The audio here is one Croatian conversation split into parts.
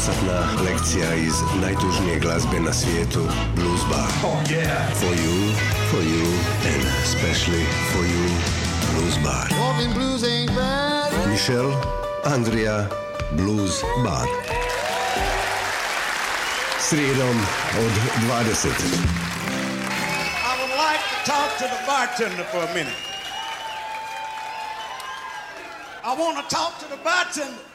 Dvosatna lekcija iz najtužnije glazbe na svijetu Blues Bar. Oh, for you, for you and especially for you Blues Bar. Walking blues ain't bad. Michel, Andrija, Blues Bar. Srijedom od 20. I would like to talk to the bartender for a minute. I want to talk to the bartender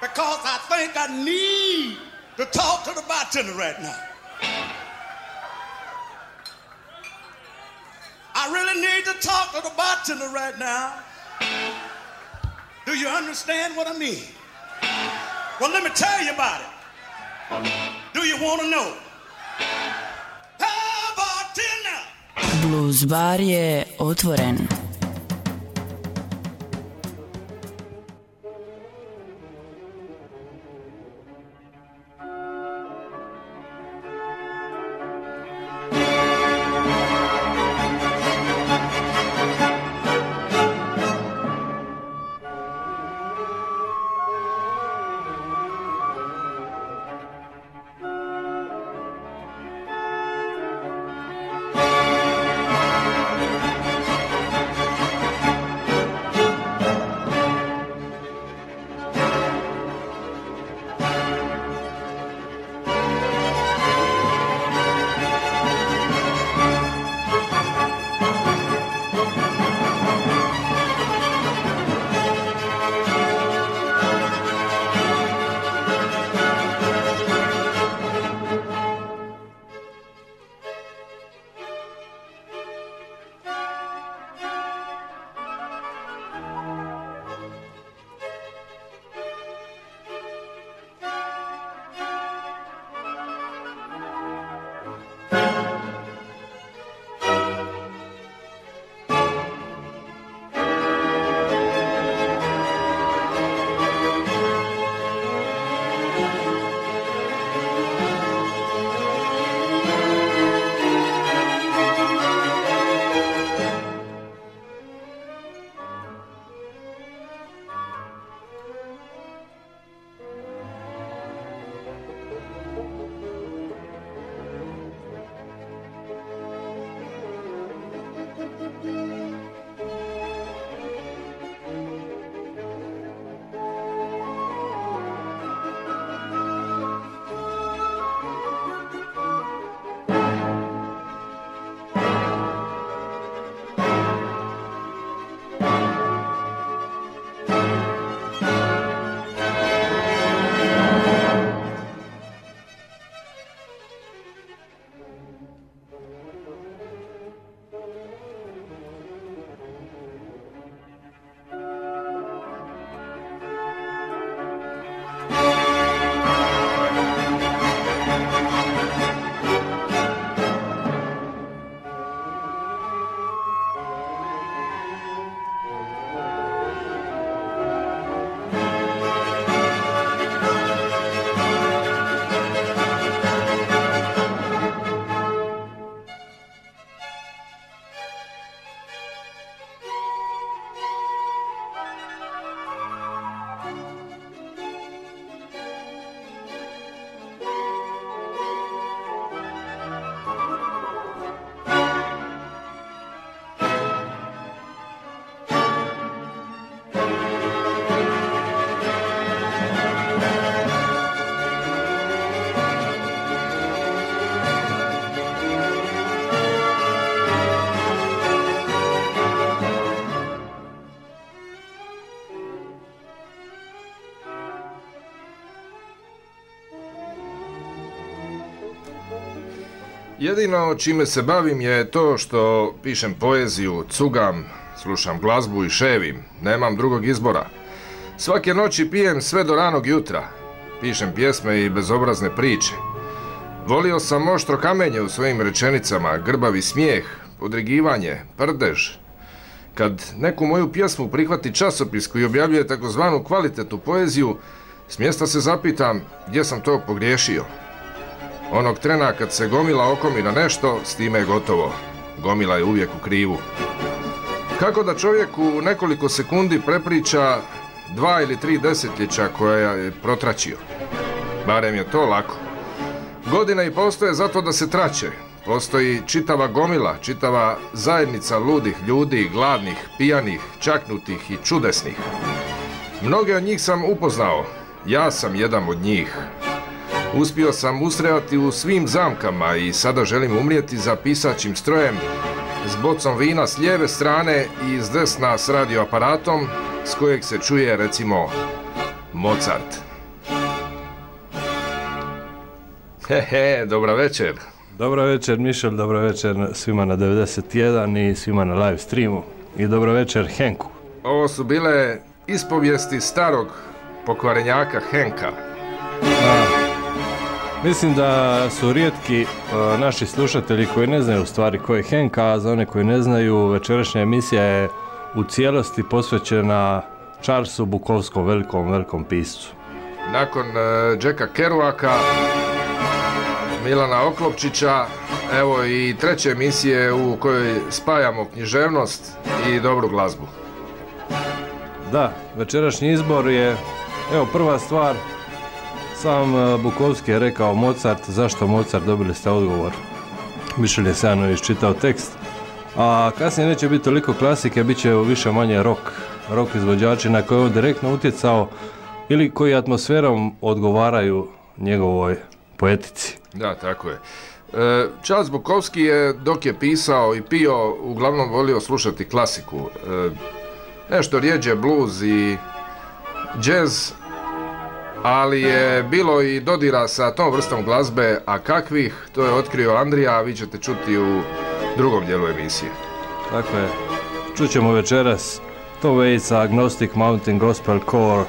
because I think I need to talk to the bartender right now. I really need to talk to the bartender right now. Do you understand what I mean? Well, let me tell you about it. Do you want to know? Hey, bartender! Blues bar je otvoren. Jedino čime se bavim je to što pišem poeziju, cugam, slušam glazbu i ševim. Nemam drugog izbora. Svake noći pijem sve do ranog jutra. Pišem pjesme i bezobrazne priče. Volio sam oštro kamenje u svojim rečenicama, grbavi smijeh, podrigivanje, prdež. Kad neku moju pjesmu prihvati časopis koji objavljuje takozvanu kvalitetnu poeziju, s mjesta se zapitam gdje sam to pogriješio. Onog trena kad se gomila okomi na nešto, s time je gotovo. Gomila je uvijek u krivu. Kako da čovjek u nekoliko sekundi prepriča dva ili tri desetljeća koja je protračio. Barem je to lako. Godine i postoje zato da se traće. Postoji čitava gomila, čitava zajednica ludih ljudi, gladnih, pijanih, čaknutih i čudesnih. Mnoge od njih sam upoznao. Ja sam jedan od njih. Uspio sam ustrajati u svim zamkama i sada želim umrijeti za pisaćim strojem s bocom vina s lijeve strane i s desna s radioaparatom s kojeg se čuje recimo Mozart. Hehe, dobra večer. Dobro večer Mišel, dobro večer svima na 91 i svima na live streamu. I dobro večer Henku. Ovo su bile ispovijesti starog pokvarenjaka Henka. Mislim da su rijetki e, naši slušatelji koji ne znaju u stvari ko je Henka, a za one koji ne znaju večerašnja emisija je u cijelosti posvećena Charlesu Bukovskom, velikom, velikom piscu. Nakon uh, Jacka Kerouaka, Milana Oklopčića, evo i treće emisije u kojoj spajamo književnost i dobru glazbu. Da, večerašnji izbor je, evo prva stvar, sam e, Bukovski je rekao Mozart, zašto Mozart, dobili ste odgovor. Mišel je sjajno iščitao tekst. A kasnije neće biti toliko klasike, bit će više manje rock, rock izvođači na koje je on direktno utjecao ili koji atmosferom odgovaraju njegovoj poetici. Da, tako je. E, Charles Bukovski je, dok je pisao i pio, uglavnom volio slušati klasiku. E, nešto rijeđe blues i jazz, ali je bilo i dodira sa tom vrstom glazbe, a kakvih, to je otkrio Andrija, a vi ćete čuti u drugom dijelu emisije. Tako je. Čućemo večeras Tom Waits, Agnostic Mountain Gospel Core,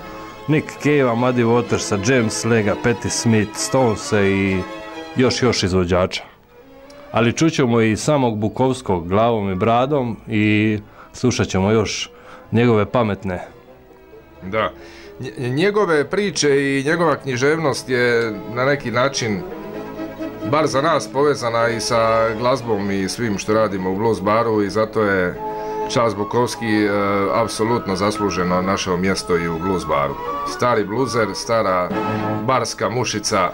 Nick Cave, Muddy Watersa, James Lega, Patti Smith, Stonese i još još izvođača. Ali čućemo i samog Bukovskog glavom i bradom i slušat ćemo još njegove pametne. Da. Njegove priče i njegova književnost je na neki način bar za nas povezana i sa glazbom i svim što radimo u blues baru i zato je Charles Bukovski e, apsolutno zasluženo našao mjesto i u blues baru. Stari bluzer, stara barska mušica,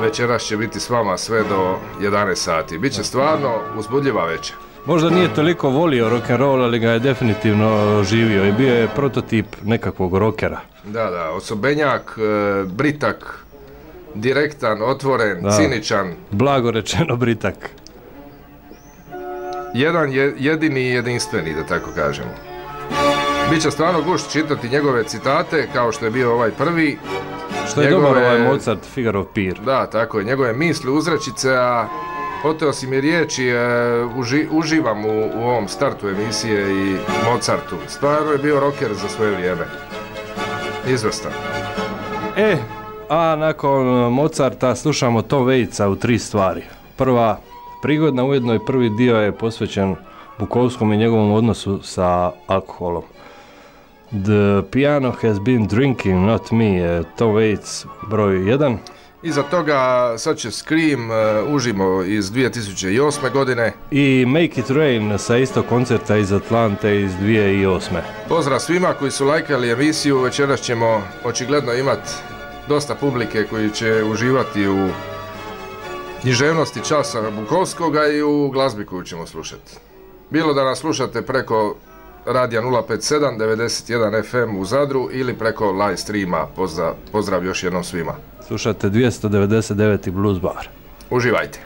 večeras će biti s vama sve do 11 sati. Biće stvarno uzbudljiva večer. Možda nije toliko volio rock and roll, ali ga je definitivno živio i bio je prototip nekakvog rockera. Da, da, osobenjak, e, britak, direktan, otvoren, Da. ciničan. Blago rečeno Britak. Jedan je, jedini i jedinstveni, da tako kažemo. Biće stvarno gušt čitati njegove citate, kao što je bio ovaj prvi. Što je Njegove- dobar ovaj Mozart Figarov pir. Da, tako je, njegove misli, uzrečice, a oteo si mi riječi, e, uži- uživam u, u ovom startu emisije i Mozartu. Stvarno je bio rocker za svoje vrijeme. Izvrstan. E, a nakon Mozarta slušamo Tom Waitsa u tri stvari. Prva, prigodna ujedno i prvi dio je posvećen Bukovskom i njegovom odnosu sa alkoholom. The piano has been drinking, not me, je Tom Waits broj 1. Iza toga sad će Scream e, užimo iz 2008. godine. I Make It Rain sa istog koncerta iz Atlante iz 2008. Pozdrav svima koji su lajkali emisiju, večeras ćemo očigledno imati dosta publike koji će uživati u književnosti časa Bukovskoga i u glazbi koju ćemo slušati. Bilo da nas slušate preko radija 057 91 FM u Zadru ili preko live streama. Pozdrav, pozdrav još jednom svima. Slušate 299. Blues Bar. Uživajte.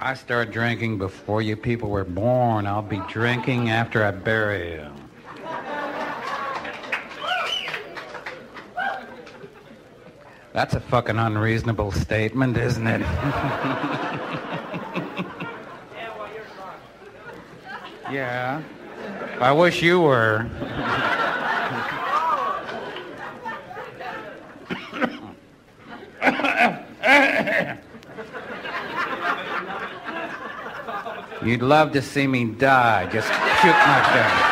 I start drinking before you people were born. I'll be drinking after I bury you. That's a fucking unreasonable statement, isn't it? yeah. I wish you were. You'd love to see me die. Just shoot myself.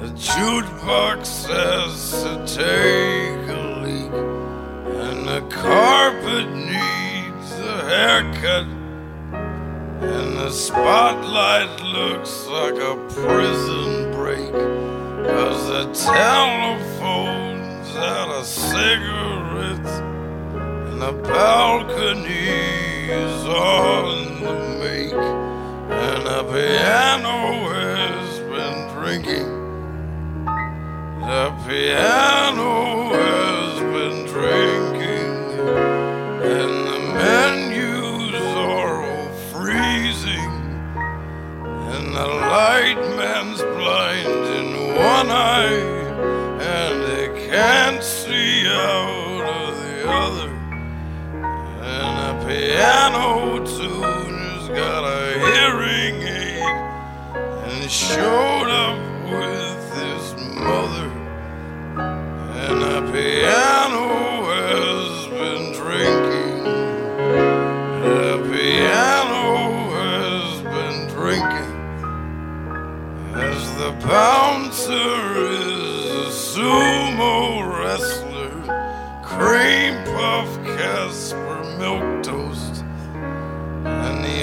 The jukebox says to take a leak, and the carpet needs a haircut, and the spotlight looks like a prison break, cause the telephone's out of cigarettes, and the balcony is on the make, and the piano has been drinking. ver.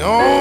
Oh.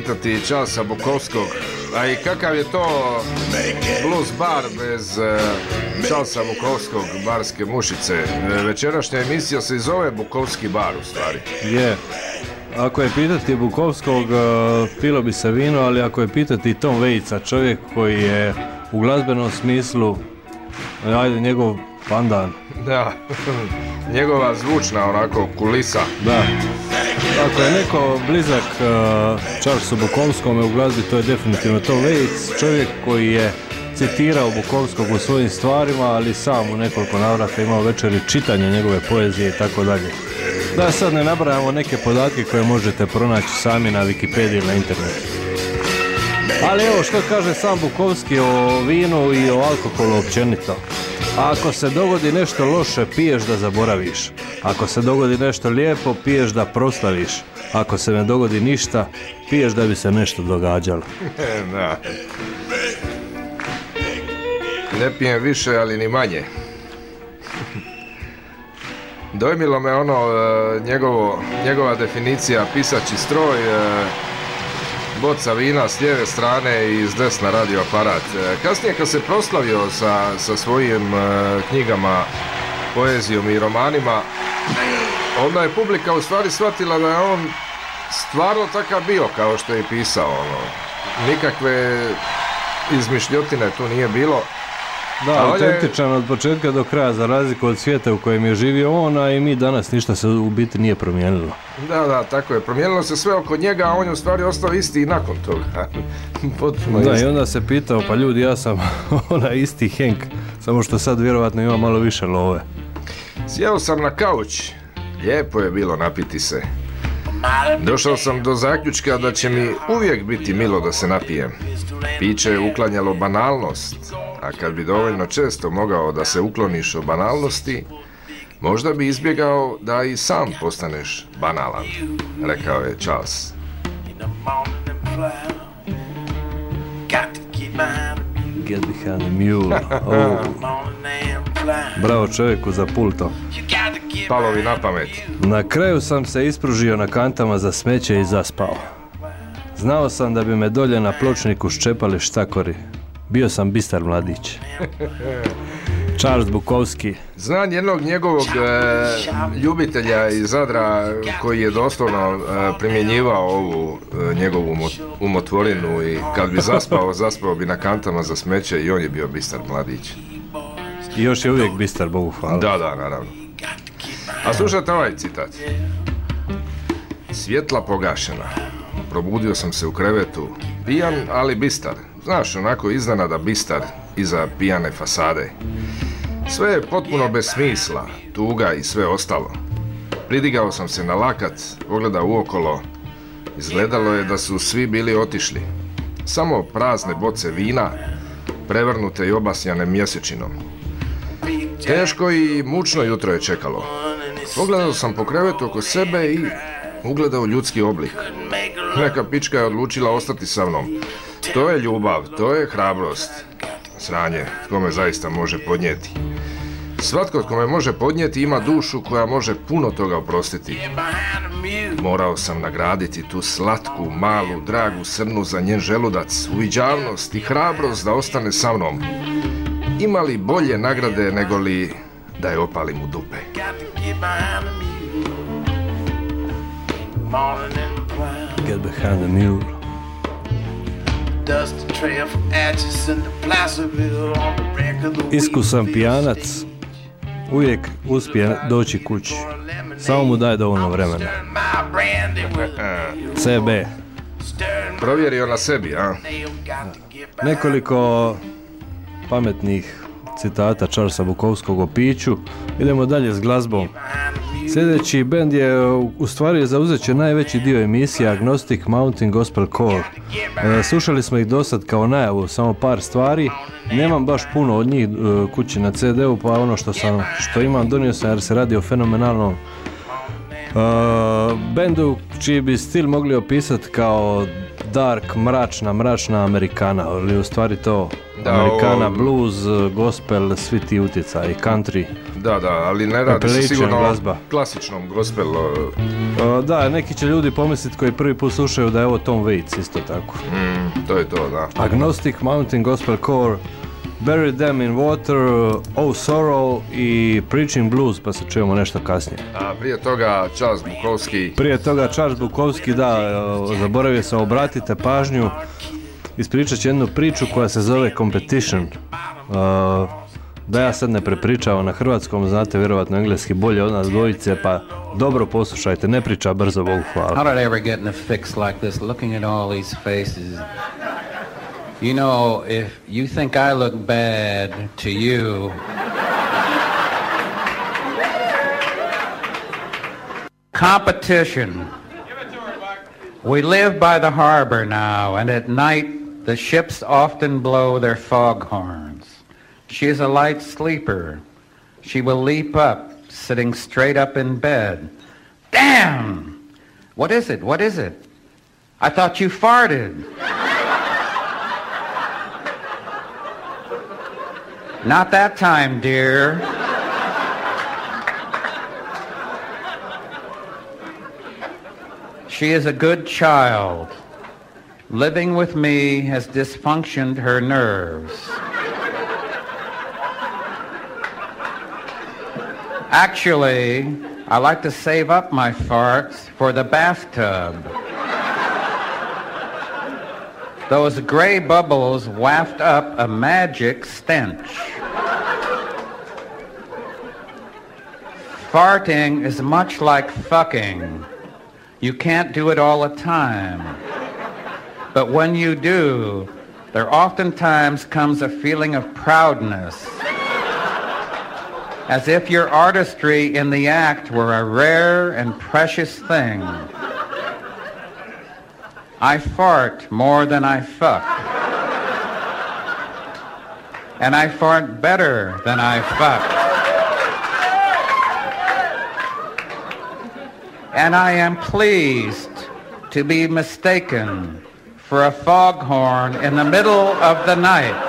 Pitati Charlesa Bukovskog. A i kakav je to blues bar bez e, Charlesa Bukovskog, barske mušice? E, Večerašnja emisija se zove Bukovski bar u stvari. Je. Ako je pitati Bukovskog, e, pilo bi se vino, ali ako je pitati Tom Vejca, čovjek koji je u glazbenom smislu, e, ajde, njegov pandan. Da, njegova zvučna onako kulisa. Da. Ako je neko blizak uh, Charlesu Bukovskom u glazbi, to je definitivno Tom Waits, čovjek koji je citirao Bukovskog u svojim stvarima, ali sam u nekoliko navrata imao večeri čitanje njegove poezije i tako dalje. Da sad ne nabrajamo neke podatke koje možete pronaći sami na Wikipediji na internetu. Ali evo što kaže sam Bukovski o vinu i o alkoholu općenito. Ako se dogodi nešto loše, piješ da zaboraviš. Ako se dogodi nešto lijepo, piješ da proslaviš. Ako se ne dogodi ništa, piješ da bi se nešto događalo. da. Ne pijem više, ali ni manje. Dojmilo me ono, e, njegovo, njegova definicija pisaći stroj, e, boca vina s lijeve strane i s desna radio aparat. E, Kasnije kad se proslavio sa, sa svojim knjigama, poezijom i romanima, onda je publika u stvari shvatila da je on stvarno takav bio kao što je pisao. Ono. Nikakve izmišljotine tu nije bilo. Da, autentičan od početka do kraja, za razliku od svijeta u kojem je živio on, a i mi danas ništa se u biti nije promijenilo. Da, da, tako je. Promijenilo se sve oko njega, a on je u stvari ostao isti i nakon toga. Potpuno Da, isti. i onda se pitao, pa ljudi, ja sam onaj isti Henk, samo što sad vjerovatno ima malo više love. Sjeo sam na kauč Lijepo je bilo napiti se. Došao sam do zaključka da će mi uvijek biti milo da se napijem. Piće je uklanjalo banalnost, a kad bi dovoljno često mogao da se ukloniš od banalnosti, možda bi izbjegao da i sam postaneš banalan, rekao je Charles. Get behind the mule. Oh. Bravo čovjeku za pultom. Palo mi na pamet. Na kraju sam se ispružio na kantama za smeće i zaspao. Znao sam da bi me dolje na pločniku ščepali štakori. Bio sam bistar mladić. Charles Bukovski. Znam jednog njegovog e, ljubitelja iz Zadra koji je doslovno e, primjenjivao ovu e, njegovu umo- umotvorinu i kad bi zaspao, zaspao bi na kantama za smeće i on je bio bistar mladić. I još je uvijek bistar, Bogu hvala. Da, da, naravno. A slušajte ovaj citat. Svjetla pogašena. Probudio sam se u krevetu. Pijan, ali bistar. Znaš, onako iznenada bistar iza pijane fasade. Sve je potpuno bez smisla, tuga i sve ostalo. Pridigao sam se na lakat, pogledao uokolo. Izgledalo je da su svi bili otišli. Samo prazne boce vina, prevrnute i obasjane mjesečinom. Teško i mučno jutro je čekalo. Pogledao sam po krevetu oko sebe i ugledao ljudski oblik. Neka pička je odlučila ostati sa mnom. To je ljubav, to je hrabrost. Sranje, tko me zaista može podnijeti. Svatko tko me može podnijeti ima dušu koja može puno toga oprostiti. Morao sam nagraditi tu slatku, malu, dragu srnu za njen želudac, uviđavnost i hrabrost da ostane sa mnom. Ima li bolje nagrade nego li da je opalim u dupe? Get behind the mule. Iskusan pijanac uvijek uspije doći kući. Samo mu daj dovoljno vremena. CB. Provjerio na sebi, a? Nekoliko pametnih citata Charlesa Bukovskog o piću. Idemo dalje s glazbom. Sljedeći bend je u- stvari zauzet će najveći dio emisije Agnostic Mountain Gospel Core. E, slušali smo ih dosad kao najavu, samo par stvari. Nemam baš puno od njih e, kući na CD-u, pa ono što sam što imam donio sam jer se radi o fenomenalnom Uh, bendu čiji bi stil mogli opisati kao dark, mračna, mračna Amerikana, ali u stvari to Da, Amerikana, o- blues, gospel, svi ti utjecaji, country. Da, da, ali ne radi se sigurno o glazba. klasičnom gospel. uh, Uh, da, neki će ljudi pomisliti koji prvi put slušaju da je ovo Tom Waits isto tako. Mm, to je to, da. Agnostic Mountain Gospel Core, Bury Them in Water, Oh Sorrow i Preaching Blues, pa se čujemo nešto kasnije. A prije toga Charles Bukovski. Prije toga Charles Bukovski, da, zaboravio sam, obratite pažnju, ispričat ću jednu priču koja se zove Competition. E, Da ja sad ne prepričavam na hrvatskom, znate vjerovatno engleski bolje od nas dvojice, pa dobro poslušajte, ne priča brzo, Bogu hvala. How did I ever get in a fix like this, looking at all these faces? You know, if you think I look bad to you, competition. We live by the harbor now, and at night the ships often blow their foghorns. She is a light sleeper. She will leap up, sitting straight up in bed. Damn! What is it? What is it? I thought you farted. Not that time, dear. She is a good child. Living with me has dysfunctioned her nerves. Actually, I like to save up my farts for the bathtub. Those gray bubbles waft up a magic stench. Farting is much like fucking. You can't do it all the time. But when you do, there oftentimes comes a feeling of proudness. as if your artistry in the act were a rare and precious thing. I fart more than I fuck. And I fart better than I fuck. And I am pleased to be mistaken for a foghorn in the middle of the night.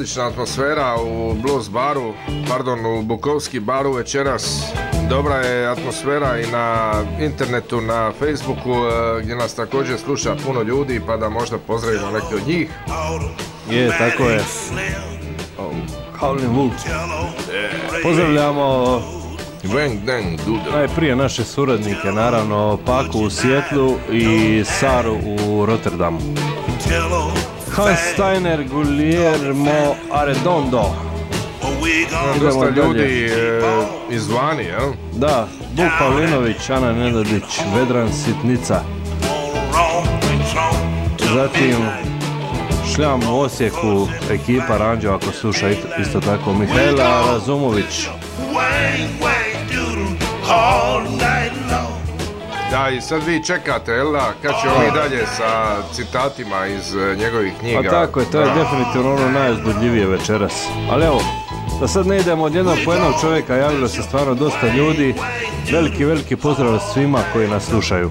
Odlična atmosfera u Blues baru, pardon, u Bukovski baru večeras. Dobra je atmosfera i na internetu, na Facebooku, e, gdje nas također sluša puno ljudi, pa da možda pozdravimo neke od njih. Je, tako je. Howlin' Wolf. Pozdravljamo Wang Dang Doodle. najprije naše suradnike, naravno Paku u Sjetlu i Saru u Rotterdamu. Steiner, Guillermo Arredondo. Dosta ljudi e, izvani, jel? Da, Buk Pavlinović, Ana Nedodić, Vedran Sitnica. Zatim Šljam u Osijeku, ekipa Ranđo ako sluša isto tako, Mihajla Razumović. Da, i sad vi čekate, jel da, kad će oni dalje sa citatima iz e, njegovih knjiga. Pa tako je, to je Da. definitivno ono najuzbudljivije večeras. Ali evo, da sad ne idemo od jednog po jednog čovjeka, javilo se stvarno dosta ljudi. Veliki, veliki pozdrav svima koji nas slušaju.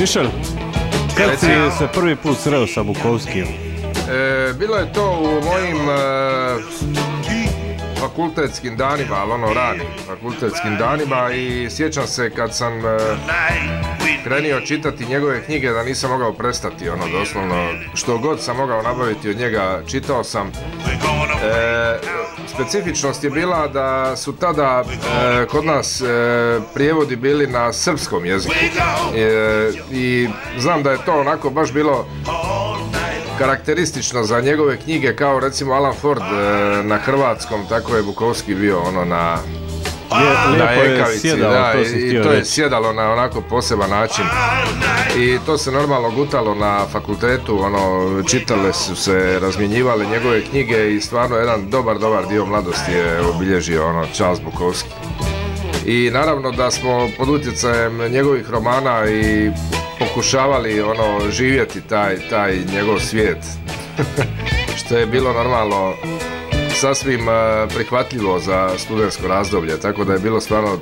Mišel, kad si se prvi put sreo sa Bukovskim? E, bilo je to u mojim e, fakultetskim danima, ali ono ranim fakultetskim danima i sjećam se kad sam e, krenio čitati njegove knjige da nisam mogao prestati, ono doslovno što god sam mogao nabaviti od njega čitao sam. E, specifičnost je bila da su tada e, kod nas e, prijevodi bili na srpskom jeziku E, i znam da je to onako baš bilo karakteristično za njegove knjige kao recimo Alan Ford e, na hrvatskom, tako je Bukovski bio ono na na je ekavici, sjedalo, da, to i- to je sjedalo na onako poseban način. I to se normalno gutalo na fakultetu, ono, čitale su se, razmjenjivale njegove knjige i stvarno jedan dobar, dobar dio mladosti je obilježio ono Charles Bukovski. I naravno da smo pod utjecajem njegovih romana i pokušavali ono živjeti taj, taj njegov svijet. Što je bilo normalno sasvim e, prihvatljivo za studentsko razdoblje, tako da je bilo stvarno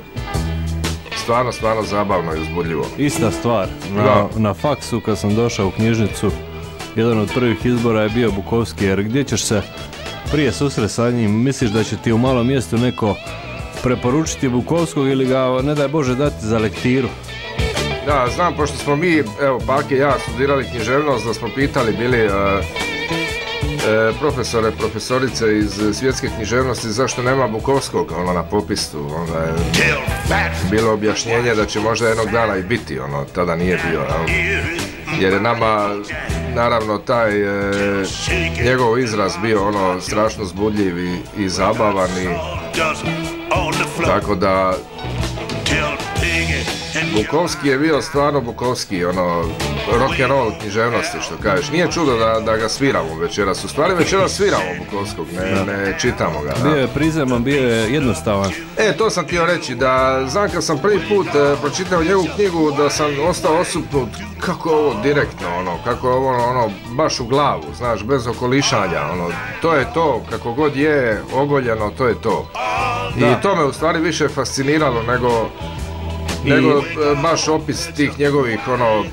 stvarno, stvarno zabavno i uzbudljivo. Ista stvar. Na, Da. na faksu kad sam došao u knjižnicu, jedan od prvih izbora je bio Bukovski, jer gdje ćeš se prije susret sa njim, misliš da će ti u malom mjestu neko preporučiti Bukovskog ili ga, ne daj Bože, dati za lektiru. Da, znam, pošto smo mi, evo, Bake i ja studirali književnost, da smo pitali bili e, e, profesore, profesorice iz svjetske književnosti zašto nema Bukovskog ono na popisu, onda je bilo objašnjenje da će možda jednog dana i biti, ono, tada nije bio, jer je nama naravno taj e, njegov izraz bio ono strašno zbudljiv i, i zabavan i tako da Bukovski je bio stvarno Bukovski, ono, rock and roll književnosti, što kažeš. Nije čudo da, da ga sviramo večeras. U stvari večeras sviramo Bukovskog, ne, ne čitamo ga. da. Bio je prizeman, bio je jednostavan. E, to sam htio reći, da znam kad sam prvi put e, pročitao njegovu knjigu, da sam ostao osupnut kako je ovo direktno, ono, kako je ovo, ono, baš u glavu, znaš, bez okolišanja, ono, to je to, kako god je, ogoljeno, to je to. Da. I to me u stvari više fasciniralo nego, nego e, baš opis tih njegovih, ono, e,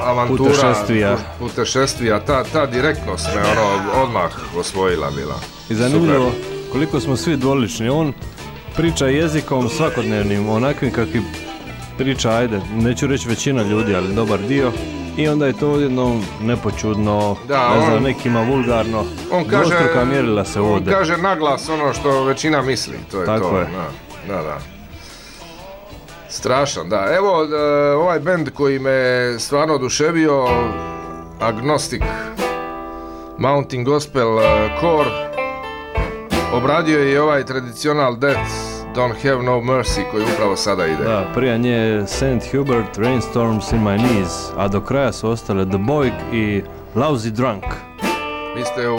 avantura, Putešestvija. pu- putešestvija, ta, ta direktnost me, ono, odmah osvojila bila. I zanimljivo Super. koliko smo svi dvolični. On priča jezikom svakodnevnim, onakvim kakvi priča, ajde, neću reći većina ljudi, ali dobar dio. I onda je to odjednom nepočudno, Da, ne znam, on- nekima vulgarno. On kaže, mjerila se on vode. kaže naglas ono što većina misli, to je Tako to. je. Da, da, da. Strašan, da. Evo, e, ovaj bend koji me stvarno oduševio, Agnostic Mountain Gospel e, Core, obradio je i ovaj tradicional Death Don't Have No Mercy koji upravo sada ide. Da, prije nje St. Hubert, Rainstorms in my knees, a do kraja su ostale The Boyk i Lousy Drunk. Vi ste u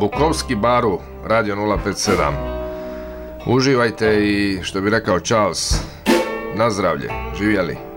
Bukovski baru, Radio 057. Uživajte i, što bi rekao Charles, na zdravlje. Živjeli.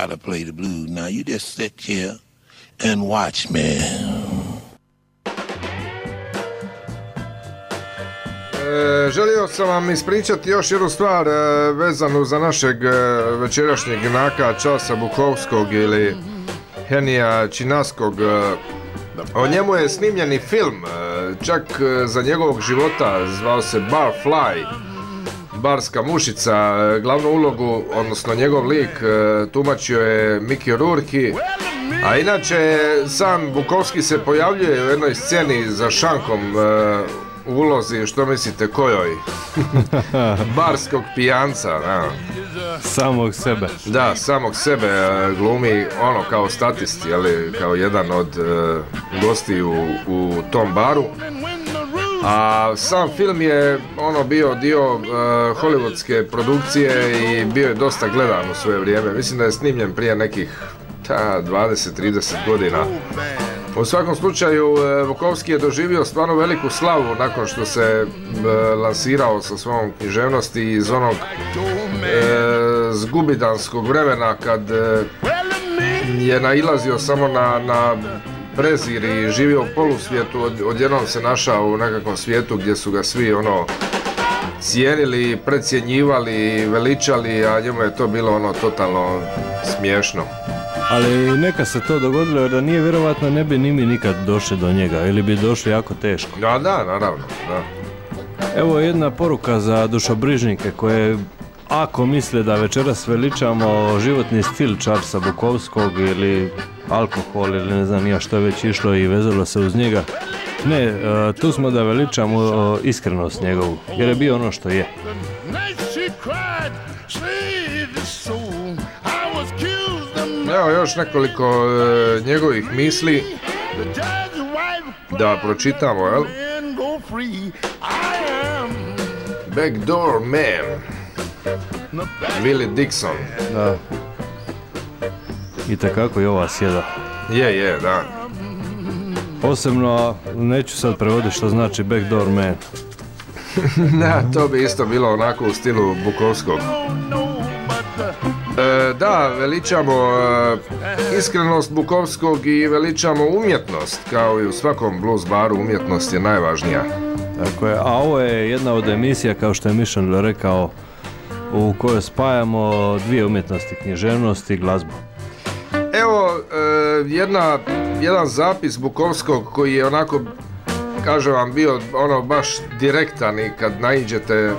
How to play the blues. Now you just sit here and watch me. E, želio sam vam ispričati još jednu stvar e, vezanu za našeg e, večerašnjeg junaka Časa Bukovskog ili Henija Činaskog. e, O njemu je snimljeni film, e, čak e, za njegovog života, zvao se Barfly, Barska mušica. E, Glavnu ulogu, odnosno njegov lik, e, tumačio je Miki Rurki. A inače, sam Bukovski se pojavljuje u jednoj sceni za šankom e, u ulozi, što mislite, kojoj? Barskog pijanca, da. Samog sebe. Da, samog sebe glumi ono kao statist, jeli, kao jedan od e, gostiju u tom baru. A sam film je ono bio dio e, hollywoodske produkcije i bio je dosta gledan u svoje vrijeme. Mislim da je snimljen prije nekih ta 20-30 godina. U svakom slučaju, e, Vukovski je doživio stvarno veliku slavu nakon što se e, lansirao sa svojom književnosti iz onog e, zgubidanskog vremena kad je nailazio samo na, na prezir i živio u polusvijetu, od, odjednom se našao u nekakvom svijetu gdje su ga svi ono cijenili, precjenjivali, veličali, a njemu je to bilo ono totalno smiješno. Ali neka se to dogodilo jer da nije vjerovatno ne bi ni mi nikad došli do njega ili bi došli jako teško. Da, da, naravno, da. Evo jedna poruka za dušobrižnike koje ako misle da večeras veličamo životni stil Charlesa Bukovskog ili alkohol ili ne znam ja što je već išlo i vezalo se uz njega. Ne, e, tu smo da veličamo e, iskrenost njegovu, jer je bio ono što je. Evo još nekoliko e, njegovih misli da pročitamo, jel? Backdoor Man, Willie Dixon. Da. I takako i ova sjeda. Je, je, da. Posebno, neću sad prevoditi što znači backdoor man. Da, to bi isto bilo onako u stilu Bukovskog. E, da, veličamo e, iskrenost Bukovskog i veličamo umjetnost, kao i u svakom blues baru umjetnost je najvažnija. Tako je, a ovo je jedna od emisija, kao što je Mišan rekao, u kojoj spajamo dvije umjetnosti, književnost i glazbu. Evo, e, jedna, jedan zapis Bukovskog koji je onako, kažem vam, bio ono baš direktan i kad naiđete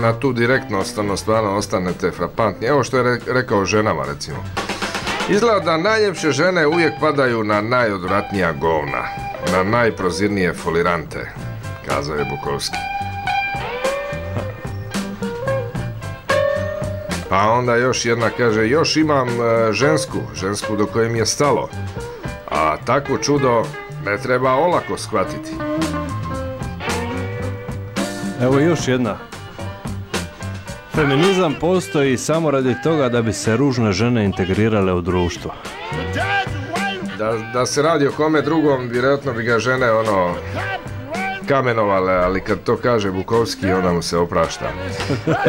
na tu direktnost, ono stvarno ostanete frapantni. Evo što je re- rekao ženama, recimo. Izgleda da najljepše žene uvijek padaju na najodvratnija govna, na najprozirnije folirante, kazao je Bukovski. Pa onda još jedna kaže, još imam e, žensku, žensku do koje mi je stalo. A takvo čudo ne treba olako shvatiti. Evo još jedna. Feminizam postoji samo radi toga da bi se ružne žene integrirale u društvo. Da, da se radi o kome drugom, vjerojatno bi ga žene ono kamenovale, ali kad to kaže Bukovski, onda mu se oprašta.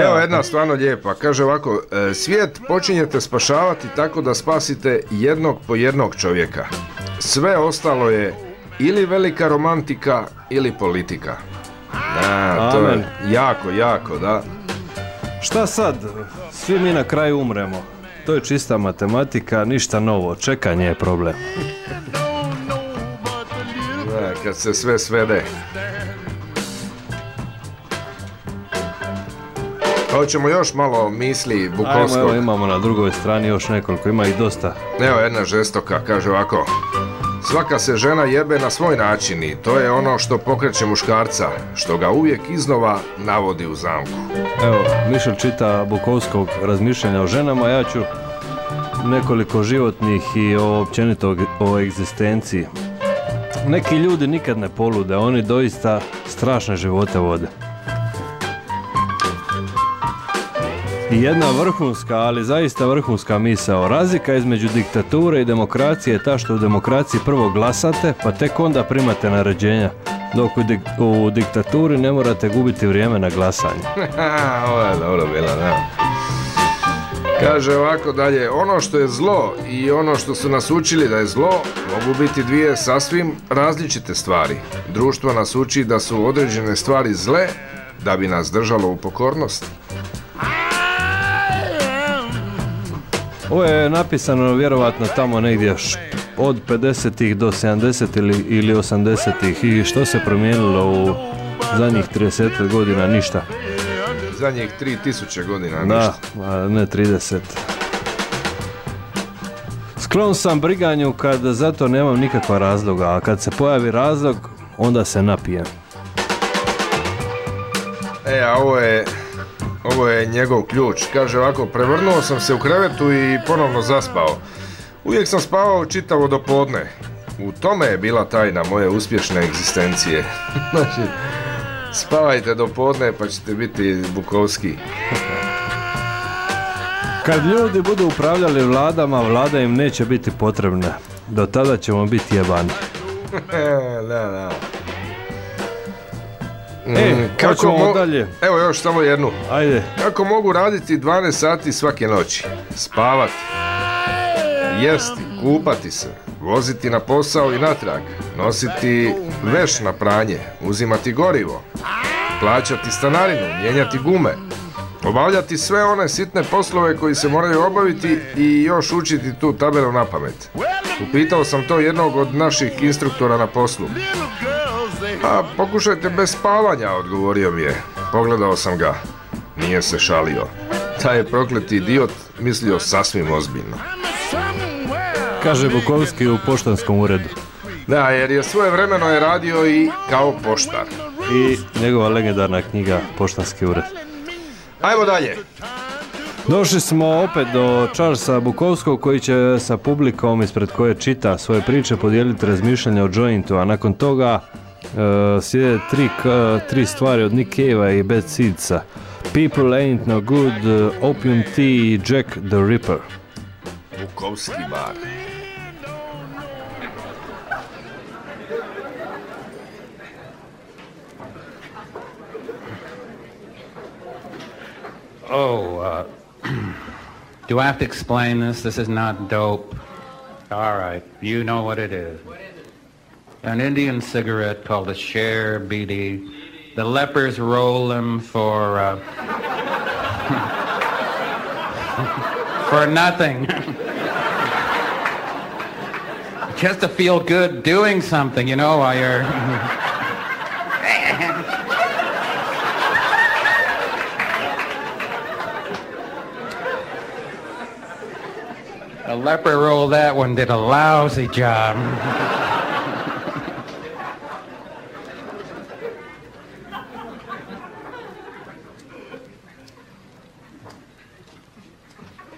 Evo jedna stvarno lijepa, kaže ovako, e, svijet počinjete spašavati tako da spasite jednog po jednog čovjeka. Sve ostalo je ili velika romantika ili politika. Da, to je jako, jako, da. Šta sad? Svi mi na kraju umremo. To je čista matematika, ništa novo. Čekanje je problem. Kad se sve svede. Hoćemo još malo misli Ajmo, Bukovskog. evo imamo na drugoj strani još nekoliko, ima ih dosta. Evo jedna žestoka, kaže ovako. Svaka se žena jebe na svoj način i to je ono što pokreće muškarca, što ga uvijek iznova navodi u zamku. Evo, Mišel čita Bukovskog razmišljanja o ženama, ja ću nekoliko životnih i općenito o egzistenciji. Neki ljudi nikad ne polude, oni doista strašne živote vode. I jedna vrhunska, ali zaista vrhunska misao. Razlika između diktature i demokracije je ta što u demokraciji prvo glasate, pa tek onda primate naređenja. Dok u, dik- u diktaturi ne morate gubiti vrijeme na glasanje. Ovo je dobro bila, da. Kaže ovako dalje, ono što je zlo i ono što su nas učili da je zlo mogu biti dvije sasvim različite stvari. Društvo nas uči da su određene stvari zle da bi nas držalo u pokornosti. Ovo je napisano vjerovatno tamo negdje od 50-ih do 70 ili, ili 80-ih i što se promijenilo u zadnjih 30 godina ništa. Zadnjih 3000 godina Da, a ne 30. Sklon sam briganju kad za to nemam nikakva razloga, a kad se pojavi razlog, onda se napijem. E, a ovo je, ovo je njegov ključ. Kaže ovako, prevrnuo sam se u krevetu i ponovno zaspao. Uvijek sam spavao čitavo do podne. U tome je bila tajna moje uspješne egzistencije. znači, spavajte do podne pa ćete biti bukovski. Kad ljudi budu upravljali vladama, vlada im neće biti potrebna. Do tada ćemo biti jebani. da, da. E, Mm, hoćemo dalje. Evo još samo jednu. Ajde. Kako mogu raditi 12 sati svake noći? Spavati, jesti, kupati se, voziti na posao i natrag, nositi veš na pranje, uzimati gorivo, plaćati stanarinu, mijenjati gume, obavljati sve one sitne poslove koji se moraju obaviti i još učiti tu tabelu na pamet. Upitao sam to jednog od naših instruktora na poslu. A pokušajte bez spavanja, odgovorio mi je. Pogledao sam ga. Nije se šalio. Taj je prokleti idiot mislio sasvim ozbiljno. Kaže Bukovski u poštanskom uredu. Da, jer je svoje vremeno je radio i kao poštar. I njegova legendarna knjiga Poštanski ured. Ajmo dalje. Došli smo opet do Charlesa Bukovskog koji će sa publikom ispred koje čita svoje priče podijeliti razmišljanja o jointu, a nakon toga e, slijede tri, k- tri stvari od Nick Cave-a i Bad Seedsa. People Ain't No Good, e, Opium Tea i Jack the Ripper. Bukovski bar. Oh, uh, do I have to explain this? This is not dope. All right, you know what it is. What is it? An Indian cigarette called a share BD. The lepers roll them for uh, for nothing. Just to feel good doing something, you know, while you're. Leper roll that one did a lousy job.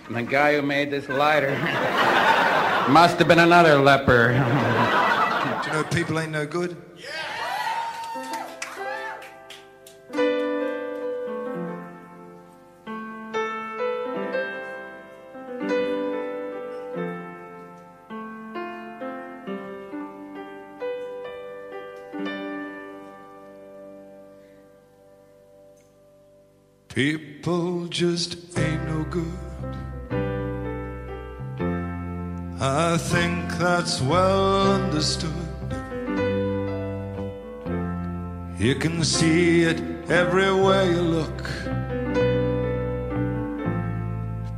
And the guy who made this lighter must have been another leper. Do you know people ain't no good? People just ain't no good. I think that's well understood. You can see it everywhere you look.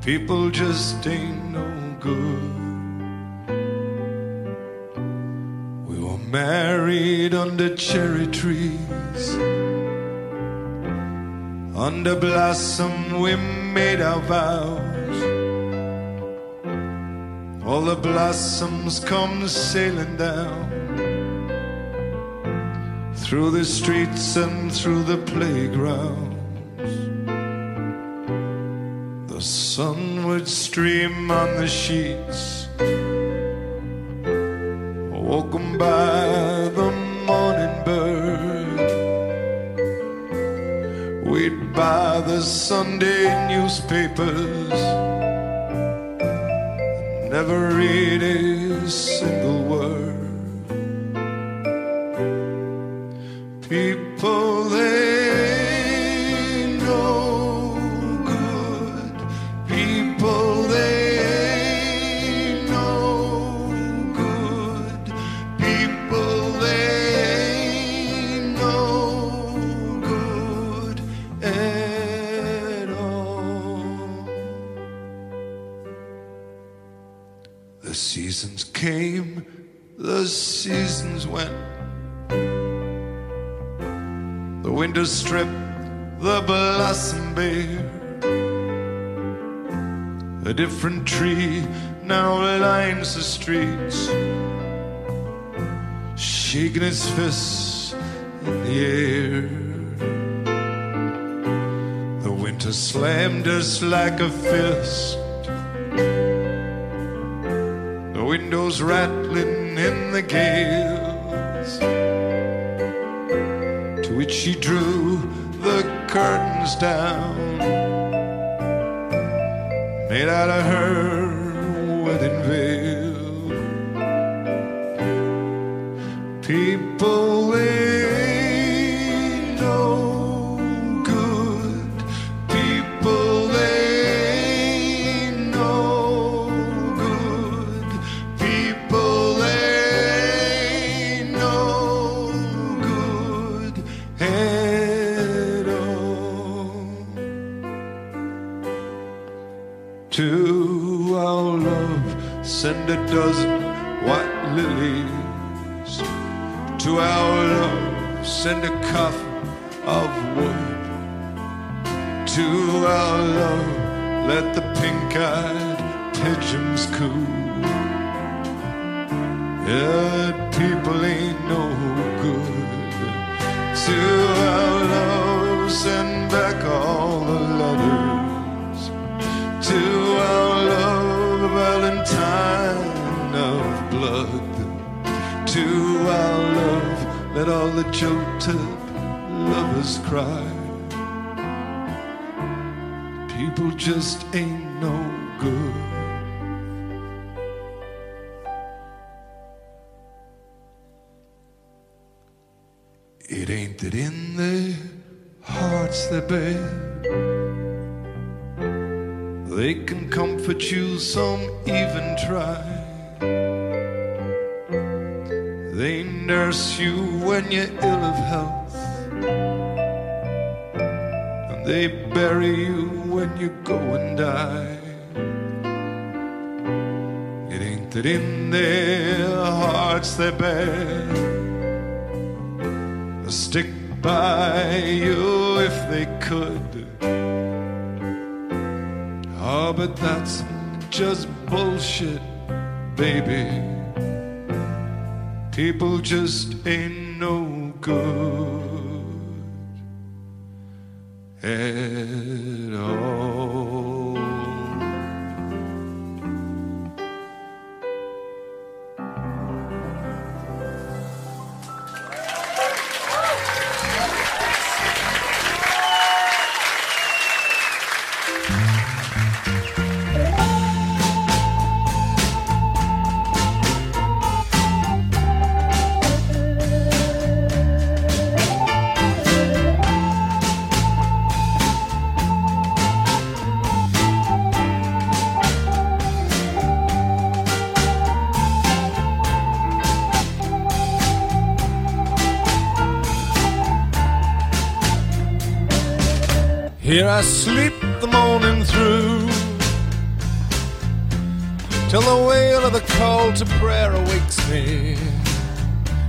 People just ain't no good. We were married under cherry trees. Under blossom we made our vows. All the blossoms come sailing down through the streets and through the playgrounds. The sun would stream on the sheets, woken by We'd the Sunday newspapers, never read a single stripped the blossom bare. A different tree now lines the streets, shaking his fists in the air. The winter slammed us like a fist. The windows rattling in the gales. To which she drew curtains down, made out of her wedding veil. Send a dozen white lilies. To our love, send a coffin of wood. To our love, let the pink-eyed pigeons coo. Yeah, people ain't no good. To our love, send back all To our love, let all the jilted lovers cry. People just ain't no good. It ain't that in their hearts they're bad. They can comfort you, some even try. Nurse you when you're ill of health. And they bury you when you go and die. It ain't that in their hearts they bear. They'll stick by you if they could. Oh, but that's just bullshit, baby. People just ain't no good at all. Here I sleep the morning through till the wail of the call to prayer awakes me,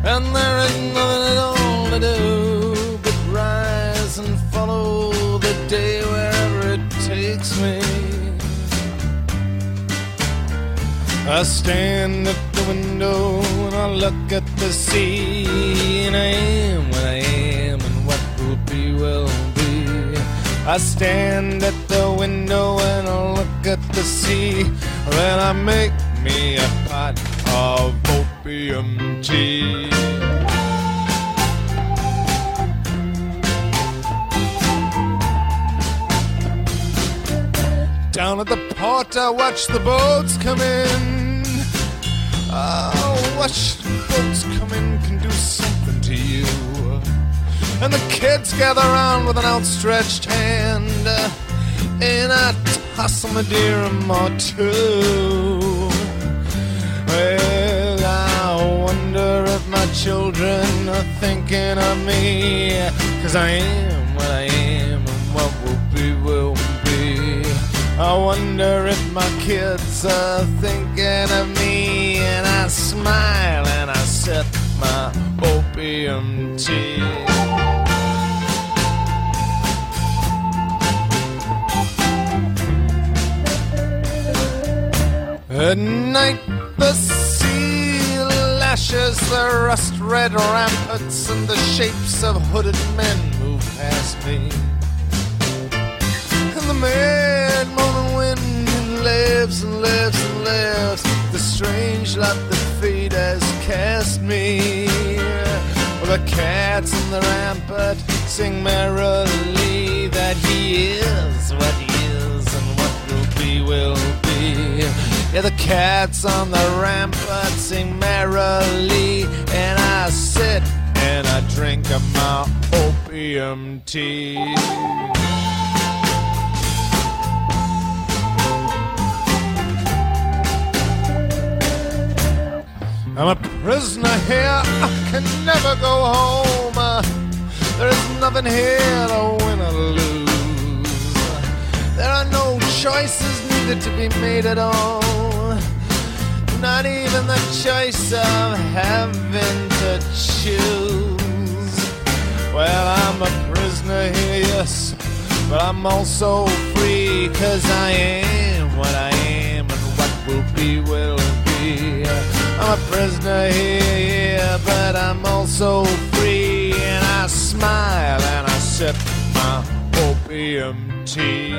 and there ain't nothing at all to do but rise and follow the day wherever it takes me. I stand at the window and I look at the sea, and I am what I am, and what will be will. I stand at the window and I look at the sea. Then I make me a pot of opium tea. Down at the port, I watch the boats come in. Oh, watch the boats come in can do something to you. And the kids gather round with an outstretched hand. And I toss them a dirham or two. Well, I wonder if my children are thinking of me. Cause I am what I am, and what will be, will be. I wonder if my kids are thinking of me, and I smile and I sip my opium tea. At night, the sea lashes the rust red ramparts, and the shapes of hooded men move past me. And the mad moaning wind lives and lives and lives. The strange lot that fate has cast me. The cats in the rampart sing merrily that he is what he is and what will be will be. Yeah, the cats on the rampart sing merrily, and I sit and I drink of my opium tea. I'm a prisoner here, I can never go home. There is nothing here to win or lose. There are no choices to be made at all. Not even the choice of having to choose. Well, I'm a prisoner here, yes, but I'm also free, cause I am what I am, and what will be, will be. I'm a prisoner here, yeah, but I'm also free, and I smile and I sip my opium tea.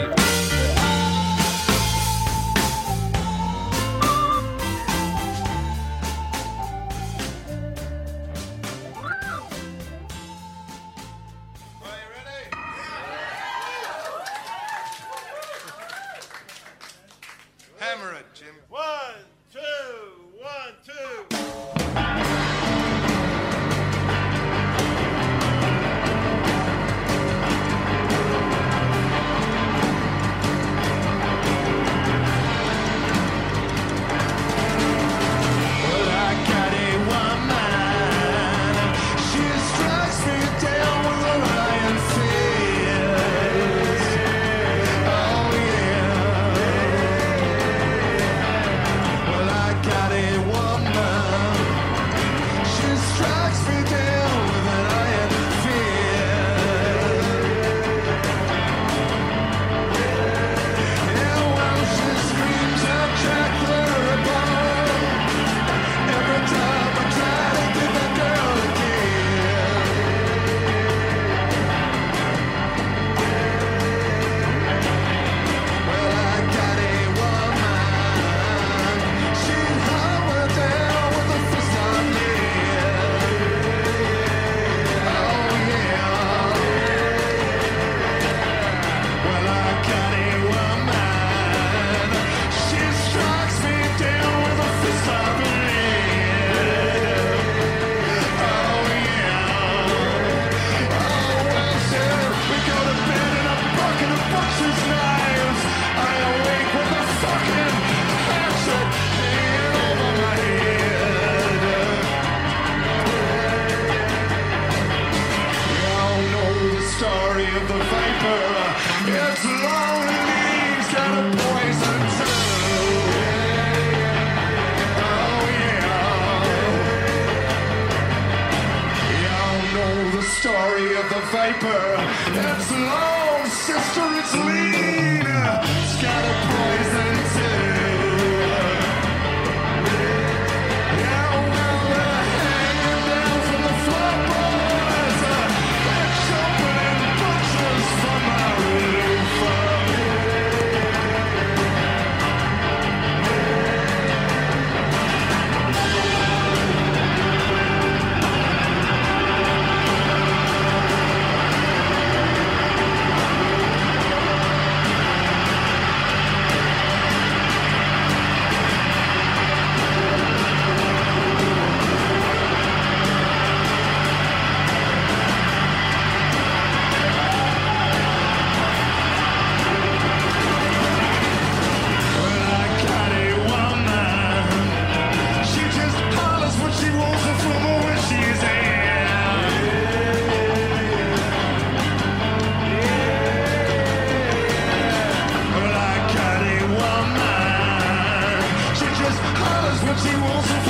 Christmas.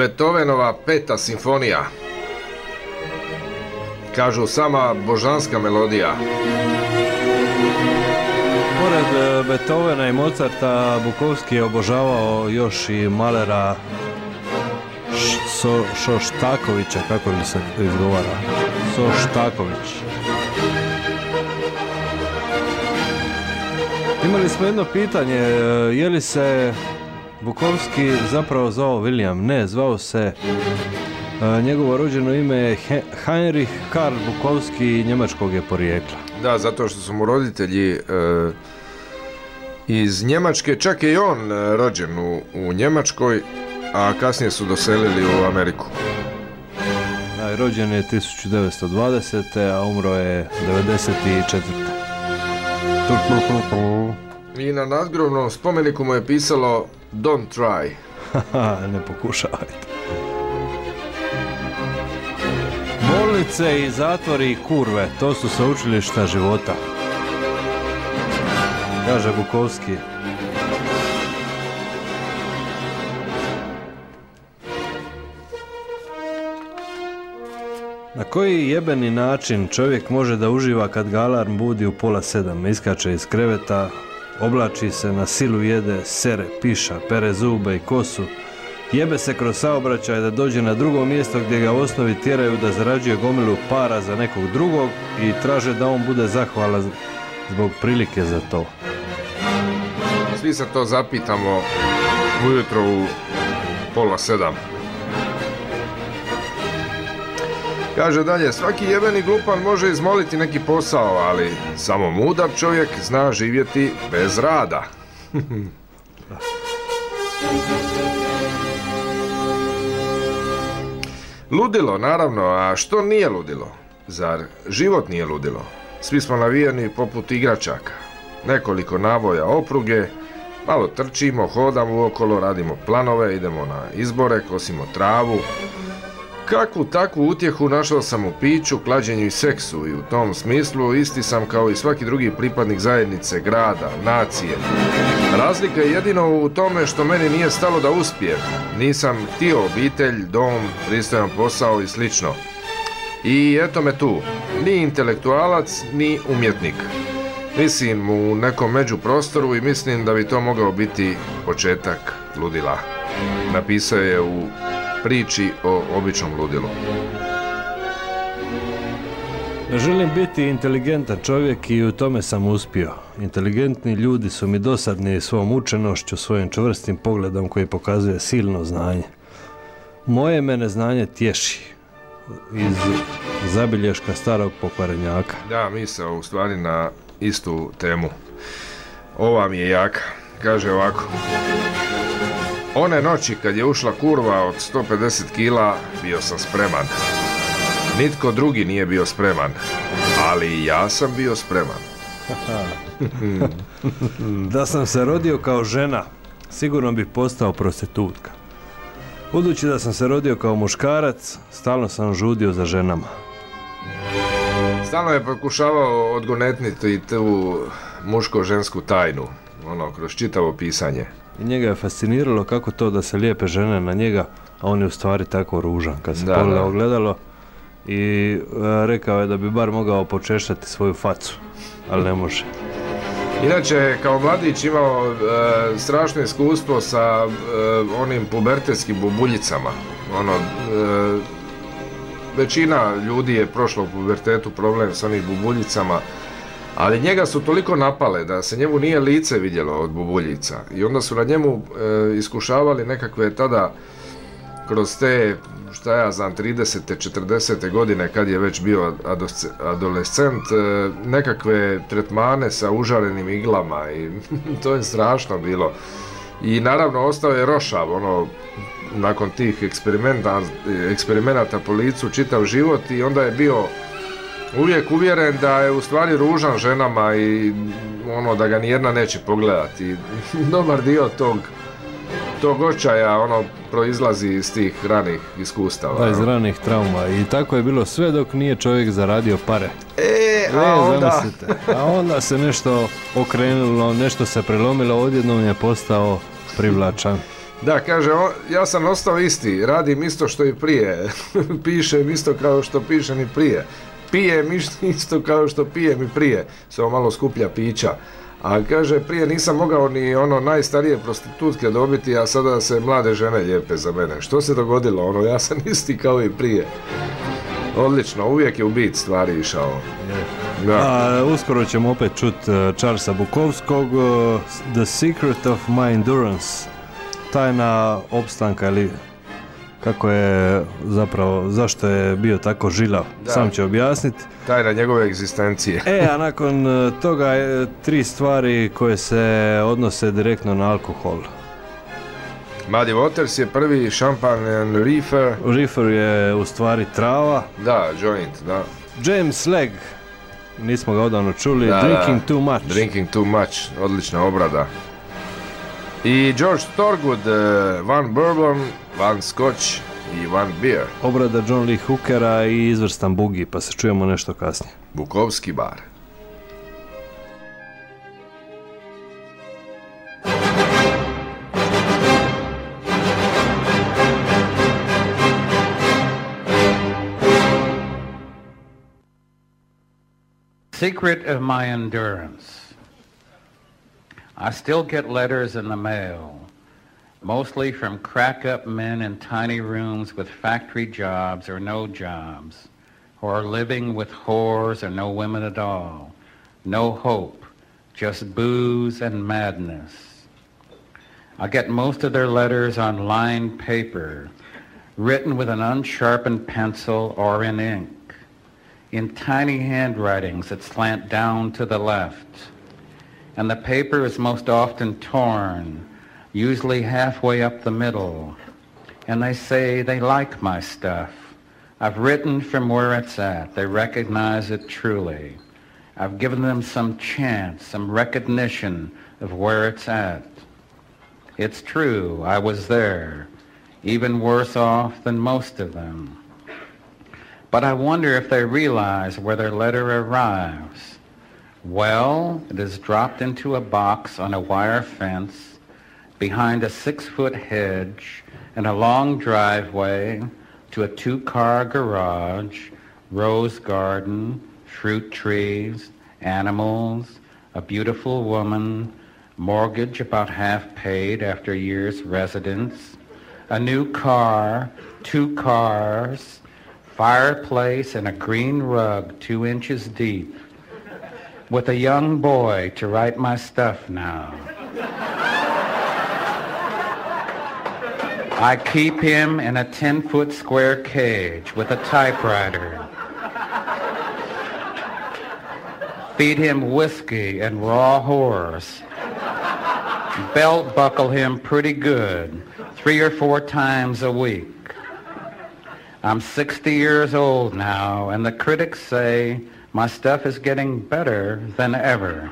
Beethovenova peta simfonija. Kažu sama božanska melodija. Pored e, Beethovena i Mozarta, Bukovski je obožavao još i Malera so, Šoštakovića, kako li se izgovara? Soštaković. Imali smo jedno pitanje, e, je li se Bukovski zapravo zvao William? Ne, zvao se, e, njegovo rođeno ime je He- Heinrich Karl Bukovski njemačkog je porijekla. Da, zato što su mu roditelji e, iz Njemačke, čak je i on e, rođen u, u Njemačkoj, a kasnije su doselili u Ameriku. Da, rođen je 1920. a umro je 94. I na nadgrobnom spomeniku mu je pisalo Don't try. Haha, ne pokušavajte. Bolnice i zatvori i kurve, to su sveučilišta života. Kaže Bukovski. Na koji jebeni način čovjek može da uživa kad ga alarm budi u pola sedam, iskače iz kreveta, oblači se na silu jede, sere, piša, pere zube i kosu, jebe se kroz saobraćaj da dođe na drugo mjesto gdje ga osnovi tjeraju da zarađuje gomilu para za nekog drugog i traže da on bude zahvala z- zbog prilike za to. Svi se to zapitamo ujutro u pola sedam. Kaže dalje, svaki jebeni glupan može izmoliti neki posao, ali samo mudar čovjek zna živjeti bez rada. Ludilo, naravno, a što nije ludilo? Zar život nije ludilo? Svi smo navijeni poput igračaka. Nekoliko navoja opruge, malo trčimo, hodamo okolo, radimo planove, idemo na izbore, kosimo travu. Kakvu takvu utjehu našao sam u piću, klađenju i seksu i u tom smislu isti sam kao i svaki drugi pripadnik zajednice, grada, nacije. Razlika je jedino u tome što meni nije stalo da uspijem. Nisam htio obitelj, dom, pristojan posao i slično. I eto me tu, ni intelektualac, ni umjetnik. Mislim u nekom međuprostoru i mislim da bi to mogao biti početak ludila. Napisao je u priči o običnom ludilu. Želim biti inteligentan čovjek i u tome sam uspio. Inteligentni ljudi su mi dosadni svom učenošću, svojim čvrstim pogledom koji pokazuje silno znanje. Moje mene znanje tješi iz zabilješka starog pokvarenjaka. Da, misao u stvari na istu temu. Ova mi je jaka. Kaže ovako. One noći kad je ušla kurva od 150 kila, bio sam spreman. Nitko drugi nije bio spreman, ali ja sam bio spreman. da sam se rodio kao žena, sigurno bi postao prostitutka. Budući da sam se rodio kao muškarac, stalno sam žudio za ženama. Stalno je pokušavao odgonetniti tu muško-žensku tajnu, ono, kroz čitavo pisanje. I njega je fasciniralo kako to da se lijepe žene na njega, a on je u stvari tako ružan. Kad se Da, pogleda da. ogledalo i e, rekao je da bi bar mogao počešati svoju facu, ali ne može. Inače, kao mladić imao e, strašno iskustvo sa e, onim pubertetskim bubuljicama. Ono, e, većina ljudi je prošla u pubertetu problem s onim bubuljicama, ali njega su toliko napale da se njemu nije lice vidjelo od bubuljica. I onda su na njemu e, iskušavali nekakve tada kroz te, šta ja znam, 30. 40. godine kad je već bio adolescent, e, nekakve tretmane sa užarenim iglama i to je strašno bilo. I naravno ostao je rošav, ono, nakon tih eksperimenta, eksperimenata po licu čitav život i onda je bio uvijek uvjeren da je u stvari ružan ženama i ono da ga nijedna neće pogledati. Dobar dio tog tog očaja ono proizlazi iz tih ranih iskustava. Da, iz ranih trauma. I tako je bilo sve dok nije čovjek zaradio pare. E, E, a onda... zamislite. A onda se nešto okrenulo, nešto se prelomilo, odjednom je postao privlačan. Da, kaže, on, ja sam ostao isti, radim isto što i prije, pišem isto kao što pišem i prije, pijem isto kao što pijem i prije, samo malo skuplja pića. A kaže, prije nisam mogao ni ono najstarije prostitutke dobiti, a sada se mlade žene lijepe za mene. Što se dogodilo? Ono, ja sam isti kao i prije. Odlično, uvijek je u bit stvari išao. Da. A, uskoro ćemo opet čut uh, Charlesa Bukovskog uh, The Secret of My Endurance tajna opstanka ili kako je zapravo zašto je bio tako žilav Da. sam će objasniti Tajna njegove egzistencije. e a nakon uh, toga je tri stvari koje se odnose direktno na alkohol Muddy Waters je prvi Champagne and Reefer. Reefer je u stvari trava Da, joint, da. James Legg nismo ga odavno čuli Da, Drinking da. Too Much Drinking Too Much, odlična obrada. I George Thorgood, one bourbon, one scotch i one beer. obrada John Lee Hookera i izvrstan bugi pa se čujemo nešto kasnije Bukovski bar. Secret of my endurance. I still get letters in the mail, mostly from crack up men in tiny rooms with factory jobs or no jobs, who are living with whores or no women at all. No hope, just booze and madness. I get most of their letters on lined paper, written with an unsharpened pencil or in ink in tiny handwritings that slant down to the left. And the paper is most often torn, usually halfway up the middle. And they say they like my stuff. I've written from where it's at. They recognize it truly. I've given them some chance, some recognition of where it's at. It's true, I was there, even worse off than most of them. But I wonder if they realize where their letter arrives. Well, it is dropped into a box on a wire fence behind a six-foot hedge and a long driveway to a two-car garage, rose garden, fruit trees, animals, a beautiful woman, mortgage about half paid after years residence, a new car, two cars, fireplace, and a green rug two inches deep with a young boy to write my stuff now. I keep him in a 10-foot square cage with a typewriter. Feed him whiskey and raw horse. Belt buckle him pretty good, three or four times a week. I'm 60 years old now, and the critics say my stuff is getting better than ever.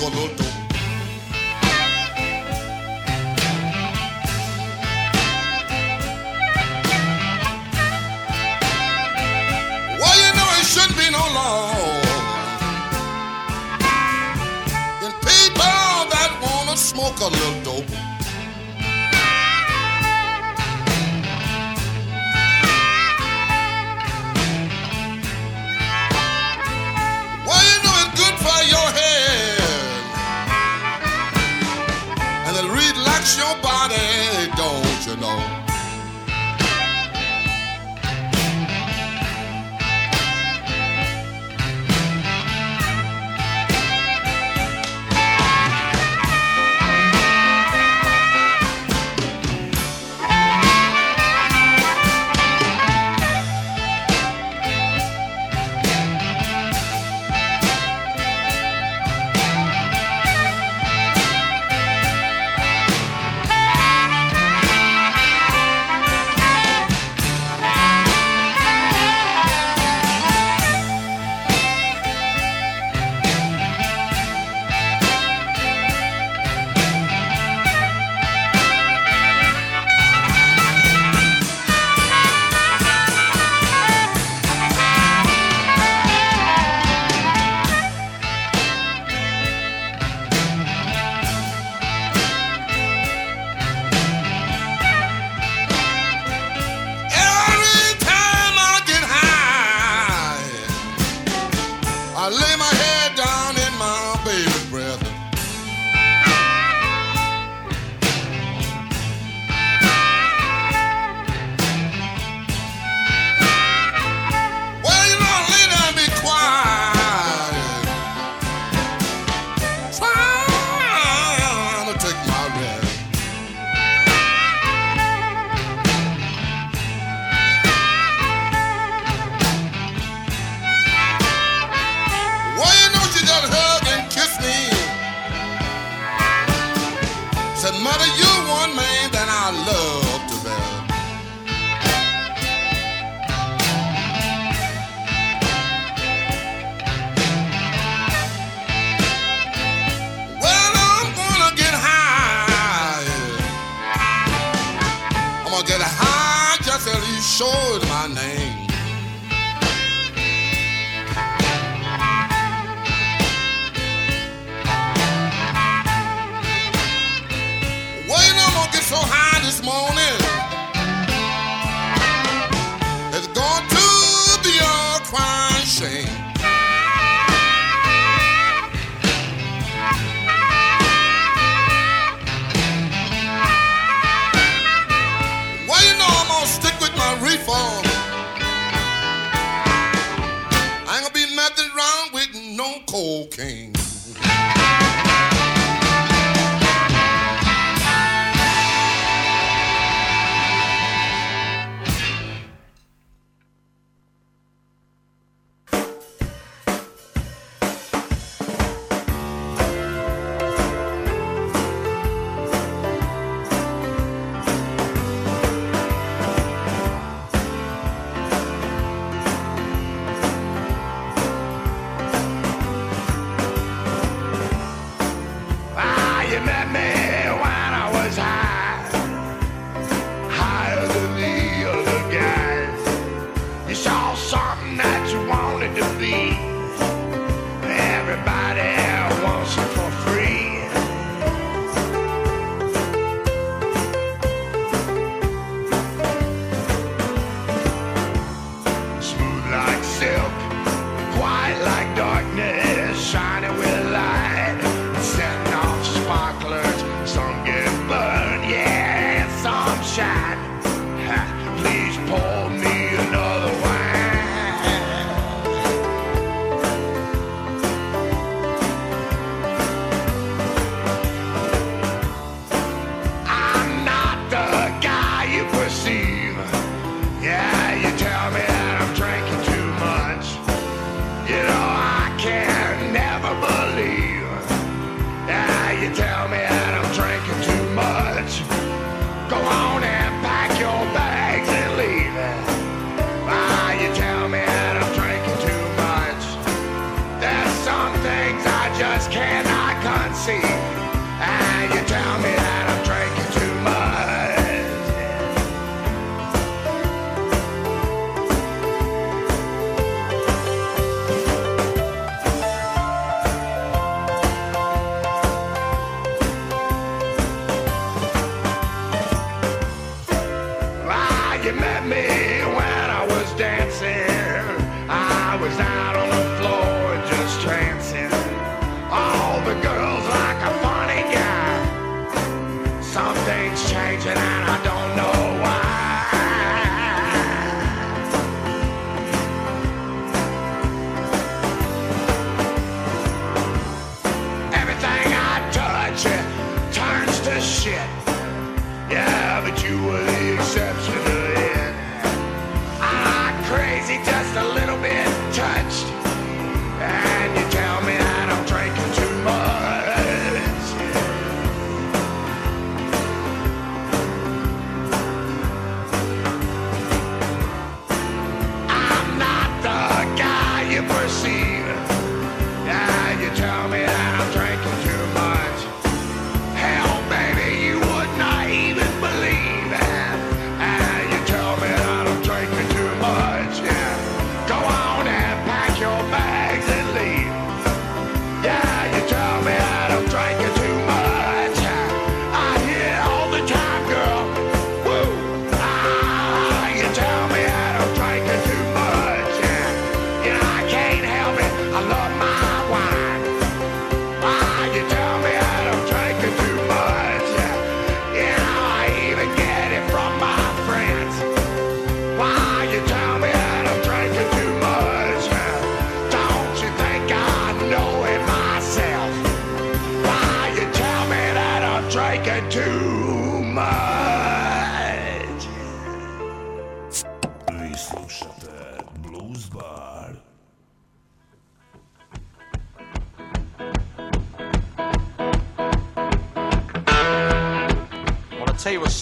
con otro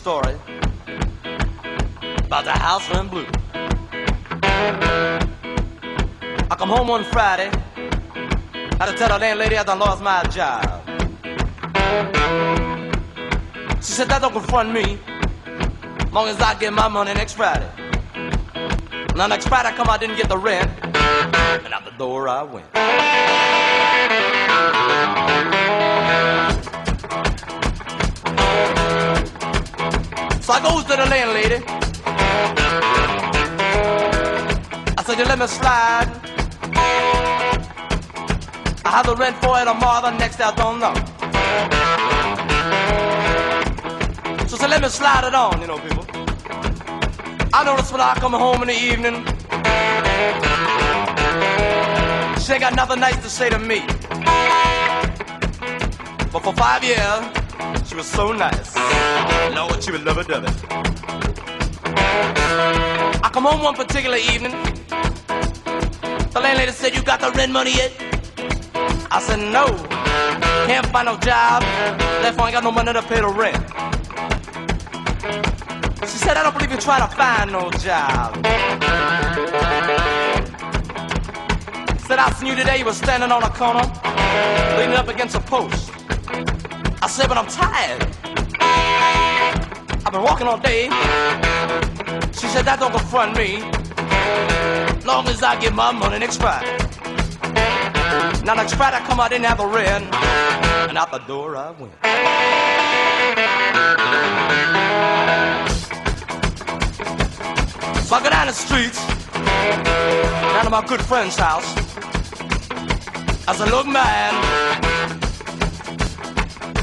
story about the house in blue. I come home one Friday, I had to tell the landlady I done lost my job. She said that don't confront me, long as I get my money next Friday. Now next Friday I come, I didn't get the rent, and out the door I went. I goes to the landlady. I said, you let me slide. I have the rent for it tomorrow, the next day I don't know. So I said, let me slide it on, you know, people. I notice when I come home in the evening, she ain't got nothing nice to say to me. But for five years, was so nice. Lord, she was lovey dovey. I come home one particular evening. The landlady said, You got the rent money yet? I said, No. Can't find no job. Therefore, I ain't got no money to pay the rent. She said, I don't believe you try to find no job. Said, I seen you today. You was standing on a corner, leaning up against a post. But I'm tired. I've been walking all day. She said, that don't confront me. Long as I get my money next Friday. Now next Friday I come out, didn't have a rent. And out the door I went. So I go down the streets, down to my good friend's house. I said, look man,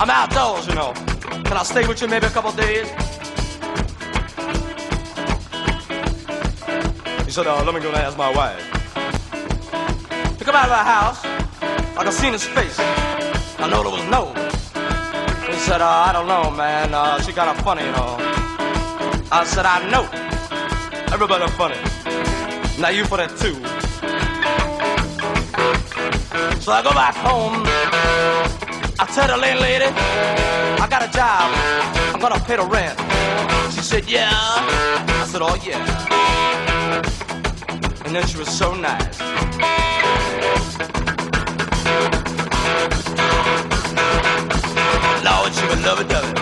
I'm outdoors, you know. Can I stay with you maybe a couple days? He said, uh, let me go and ask my wife. He come out of the house, I could see his face. I know there was no. He said, uh, I don't know, man. Uh, she kind of funny, you know. I said, I know. Everybody funny. Now you for that too. So I go back home. I tell the landlady, I got a job. I'm gonna pay the rent. She said, yeah. I said, oh yeah. And then she was so nice. Lord, she was lovey dovey.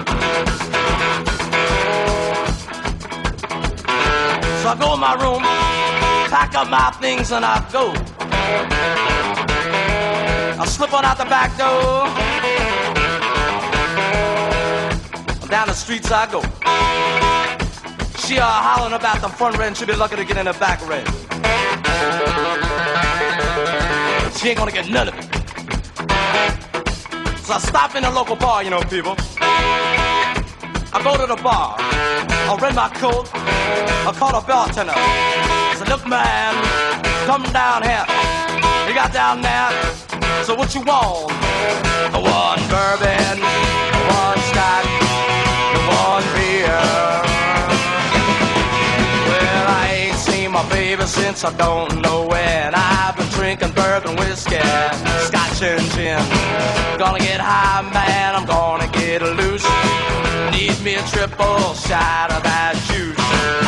So I go in my room, pack up my things, and I go. I slip on out the back door. Down the streets I go. She uh, hollering about the front rent. She'll be lucky to get in the back rent. She ain't gonna get none of it. So I stop in a local bar, you know, people. I go to the bar. I rent my coat. I call the bartender. I said, look, man, come down here. You got down there. So what you want? One bourbon, one scotch, one beer. Well, I ain't seen my baby since I don't know when. I've been drinking bourbon whiskey, scotch and gin. Gonna get high, man, I'm gonna get loose. Need me a triple shot of that juice.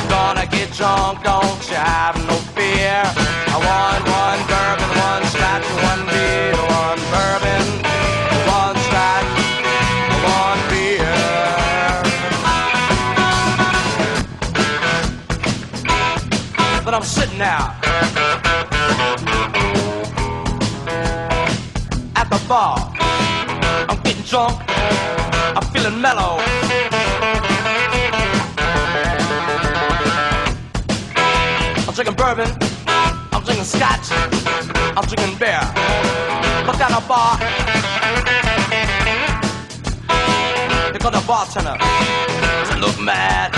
Gonna get drunk, don't you now at the bar. I'm getting drunk. I'm feeling mellow. I'm drinking bourbon. I'm drinking scotch. I'm drinking beer. Look at the bar. Here comes the bartender. Say, look mad.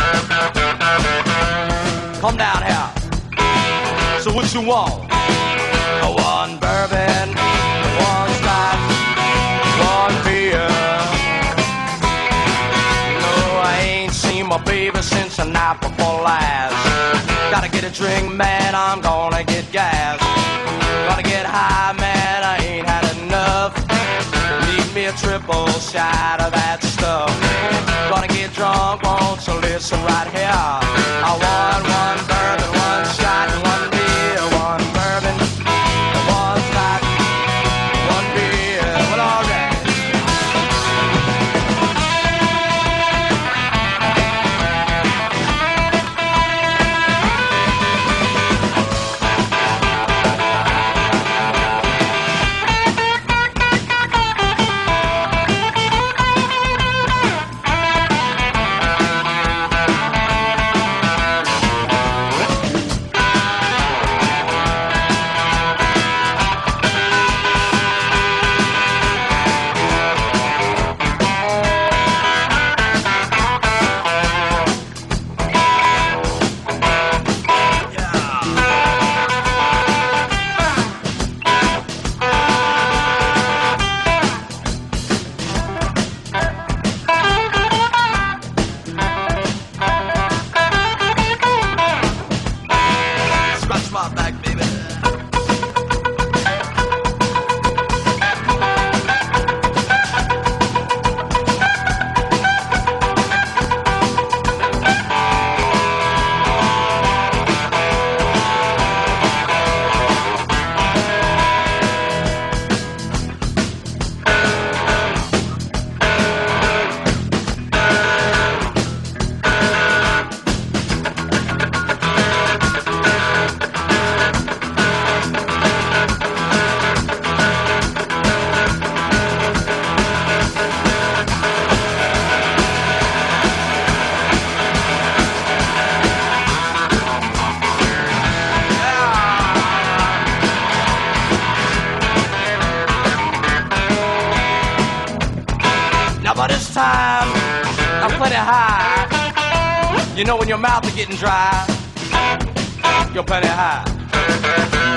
Come down here. So what you want? One bourbon, one scotch, one beer. No, I ain't seen my baby since the night before last. Gotta get a drink, man, I'm gonna get gas. Gonna get high, man, I ain't had enough. Need me a triple shot of that stuff. Gonna get drunk, won't you listen right here? I want one bourbon, one shot, when your mouth is getting dry, you're plenty high.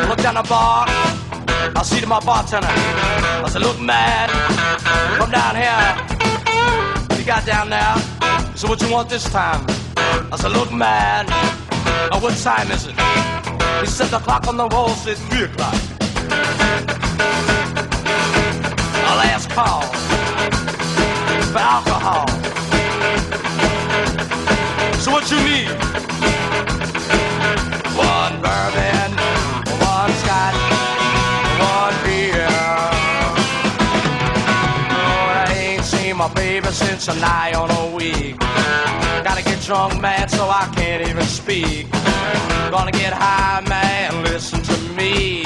Look down the bar, I see to my bartender. I said, look mad, come down here. You got down there. He said, what you want this time? I said, look man, oh, what time is it? He said the clock on the wall said three o'clock. A last call for alcohol. What you need? One bourbon, one scotch, one beer. Oh, I ain't seen my baby since a nigh on a week. Gotta get drunk, man, so I can't even speak. Gonna get high, man, listen to me.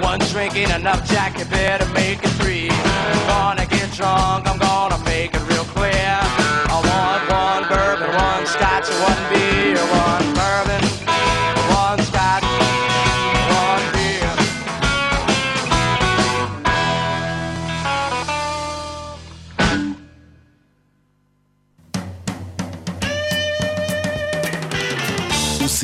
One drink ain't enough, Jack, you better make it three. Gonna get drunk,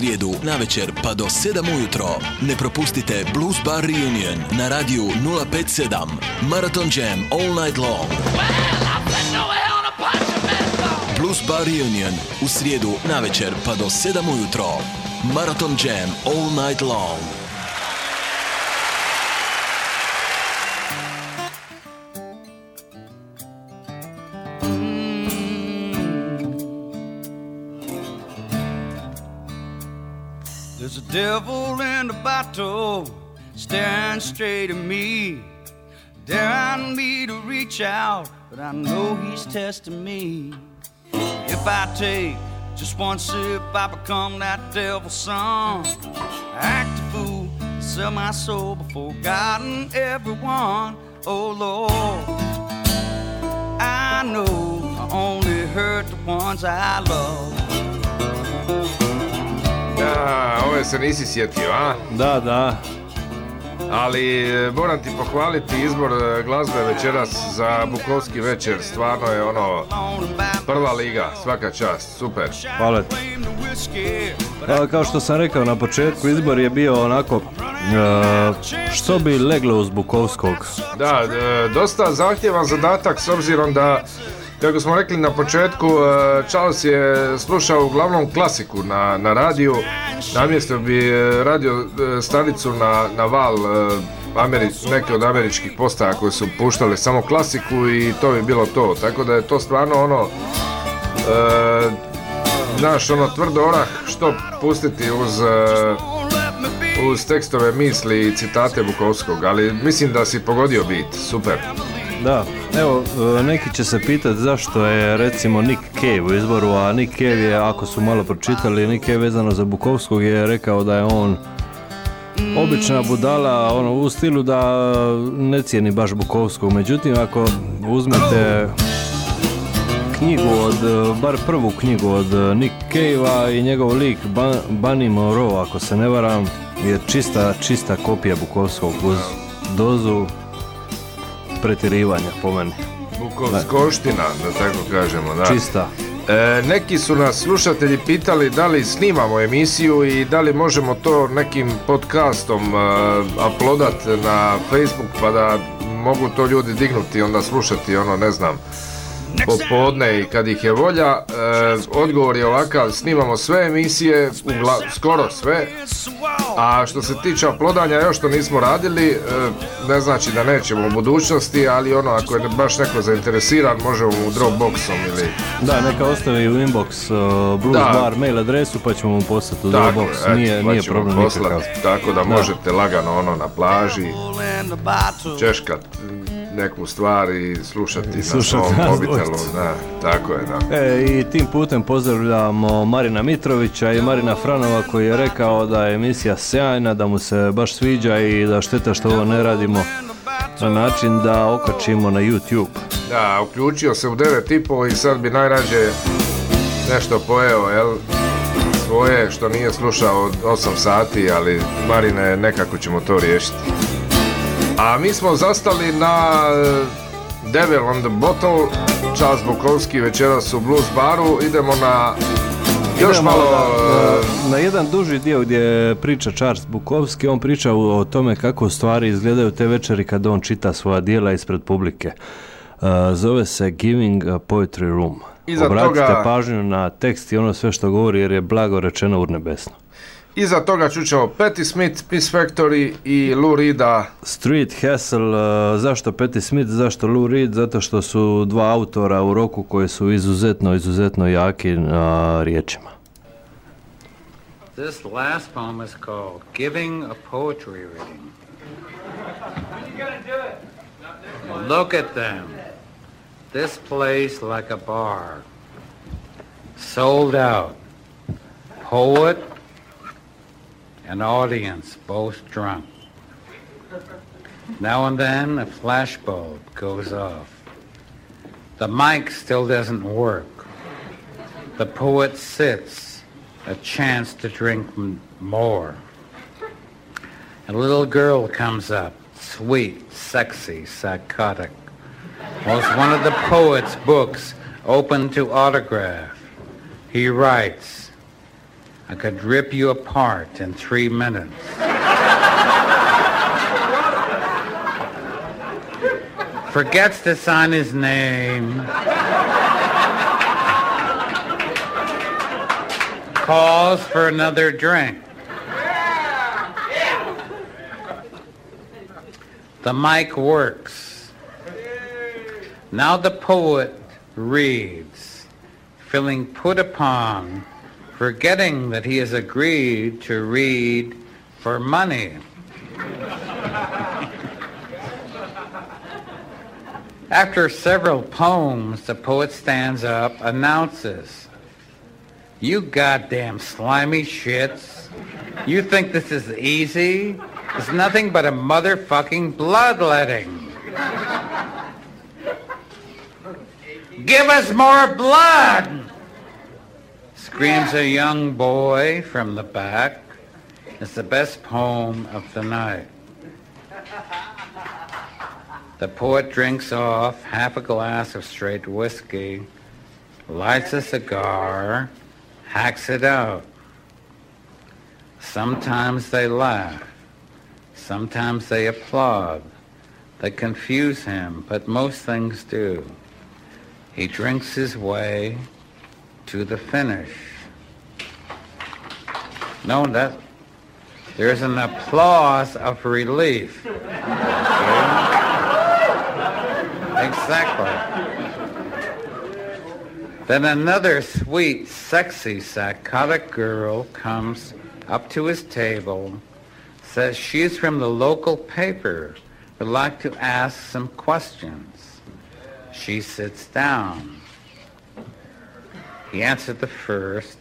Srijedu navečer pa do 7 ujutro. Ne propustite Blues Bar Reunion na radiju 057 Marathon Jam all night long. Blues Bar Reunion u srijedu navečer pa do 7 ujutro. Marathon Jam all night long. There's a devil in the bottle staring straight at me, daring me to reach out, but I know he's testing me. If I take just one sip, I become that devil's son. Act a fool, sell my soul before God and everyone. Oh Lord, I know I only hurt the ones I love. Ah, da, ove se nisi sjetio, a? Da, da. Ali e, moram ti pohvaliti izbor e, glazbe večeras za Bukovski večer. Stvarno je ono prva liga, svaka čast, super. Hvala ti. A, kao što sam rekao na početku, izbor je bio onako e, što bi leglo uz Bukovskog. Da, dosta zahtjevan zadatak s obzirom da kako smo rekli na početku, e, Charles je slušao uglavnom klasiku na, na radiju. Namjestio bi e, radio e, stanicu na, na val Ameri- neke od američkih postaja koje su puštale samo klasiku i to bi bilo to. Tako da je to stvarno ono e, ono tvrdo orah što pustiti uz uz tekstove misli i citate Bukovskog, ali mislim da si pogodio bit, super. Da, evo, e, neki će se pitati zašto je recimo Nick Cave u izboru, a Nick Cave je, ako su malo pročitali, Nick Cave vezano za Bukovskog je rekao da je on obična budala, ono, u stilu da ne cijeni baš Bukovskog, međutim, ako uzmete knjigu od, e, bar prvu knjigu od e, Nick Cave-a i njegov lik Bunny Moreau, ako se ne varam, je čista, čista kopija Bukovskog uz dozu pretjerivanja po meni. Bukovskoština, da tako kažemo, da. Čista. E, neki su nas slušatelji pitali da li snimamo emisiju i da li možemo to nekim podcastom e, uploadat na Facebook pa da mogu to ljudi dignuti onda slušati ono ne znam popodne i kad ih je volja. E, odgovor je ovakav, snimamo sve emisije, ugla- skoro sve, a što se tiče uploadanja još što nismo radili, e, ne znači da nećemo u budućnosti, ali ono ako je baš neko zainteresiran možemo mu Dropboxom ili Da, neka ostavi u inbox uh, Blues Da. Bar mail adresu pa ćemo mu poslati u Dropbox. nije, pa nije problem poslat, nikakav. Tako da, Da. možete lagano ono na plaži češkat neku stvar i slušati na slušati svom mobitelu. Da, tako je, da. E, I tim putem pozdravljamo Marina Mitrovića i Marina Franova koji je rekao da je emisija sjajna, da mu se baš sviđa i da šteta što ovo ne radimo na način da okačimo na YouTube. Da, uključio se u 9.30 i sad bi najrađe nešto pojeo, jel? Svoje što nije slušao od 8 sati, ali Marine, nekako ćemo to riješiti. A mi smo zastali na e, Devil on the Bottle, Charles Bukovski večeras u Blues baru. Idemo na još Idemo malo... na, e, na jedan duži dio gdje priča Charles Bukovski, on priča o, tome kako stvari izgledaju te večeri kad on čita svoja dijela ispred publike. Uh, zove se Giving a Poetry Room. Iza Obratite toga- pažnju na tekst i ono sve što govori jer je blago rečeno urnebesno. Iza toga čućemo Patti Smith, Peace Factory i Lou Reeda. Street Hustle, uh, zašto Patti Smith, zašto Lou Reed? Zato što su dva autora u roku koji su izuzetno, izuzetno jaki na riječima. This last poem is called Giving a Poetry Reading. Look at them. This place like a bar. Sold out. Poet and audience both drunk. Now and then a flashbulb goes off. The mic still doesn't work. The poet sits, a chance to drink m- more. A little girl comes up, sweet, sexy, psychotic. Holds one of the poet's books open to autograph. He writes, I could rip you apart in three minutes. Forgets to sign his name. Calls for another drink. The mic works. Now the poet reads, feeling put upon, forgetting that he has agreed to read for money. After several poems, the poet stands up, announces, you goddamn slimy shits. You think this is easy? It's nothing but a motherfucking bloodletting. Give us more blood! Screams a young boy from the back. It's the best poem of the night. The poet drinks off half a glass of straight whiskey, lights a cigar, hacks it out. Sometimes they laugh. Sometimes they applaud. They confuse him, but most things do. He drinks his way to the finish. No, that there's an applause of relief. Exactly. Then another sweet, sexy, psychotic girl comes up to his table, says she's from the local paper, would like to ask some questions. She sits down. He answered the first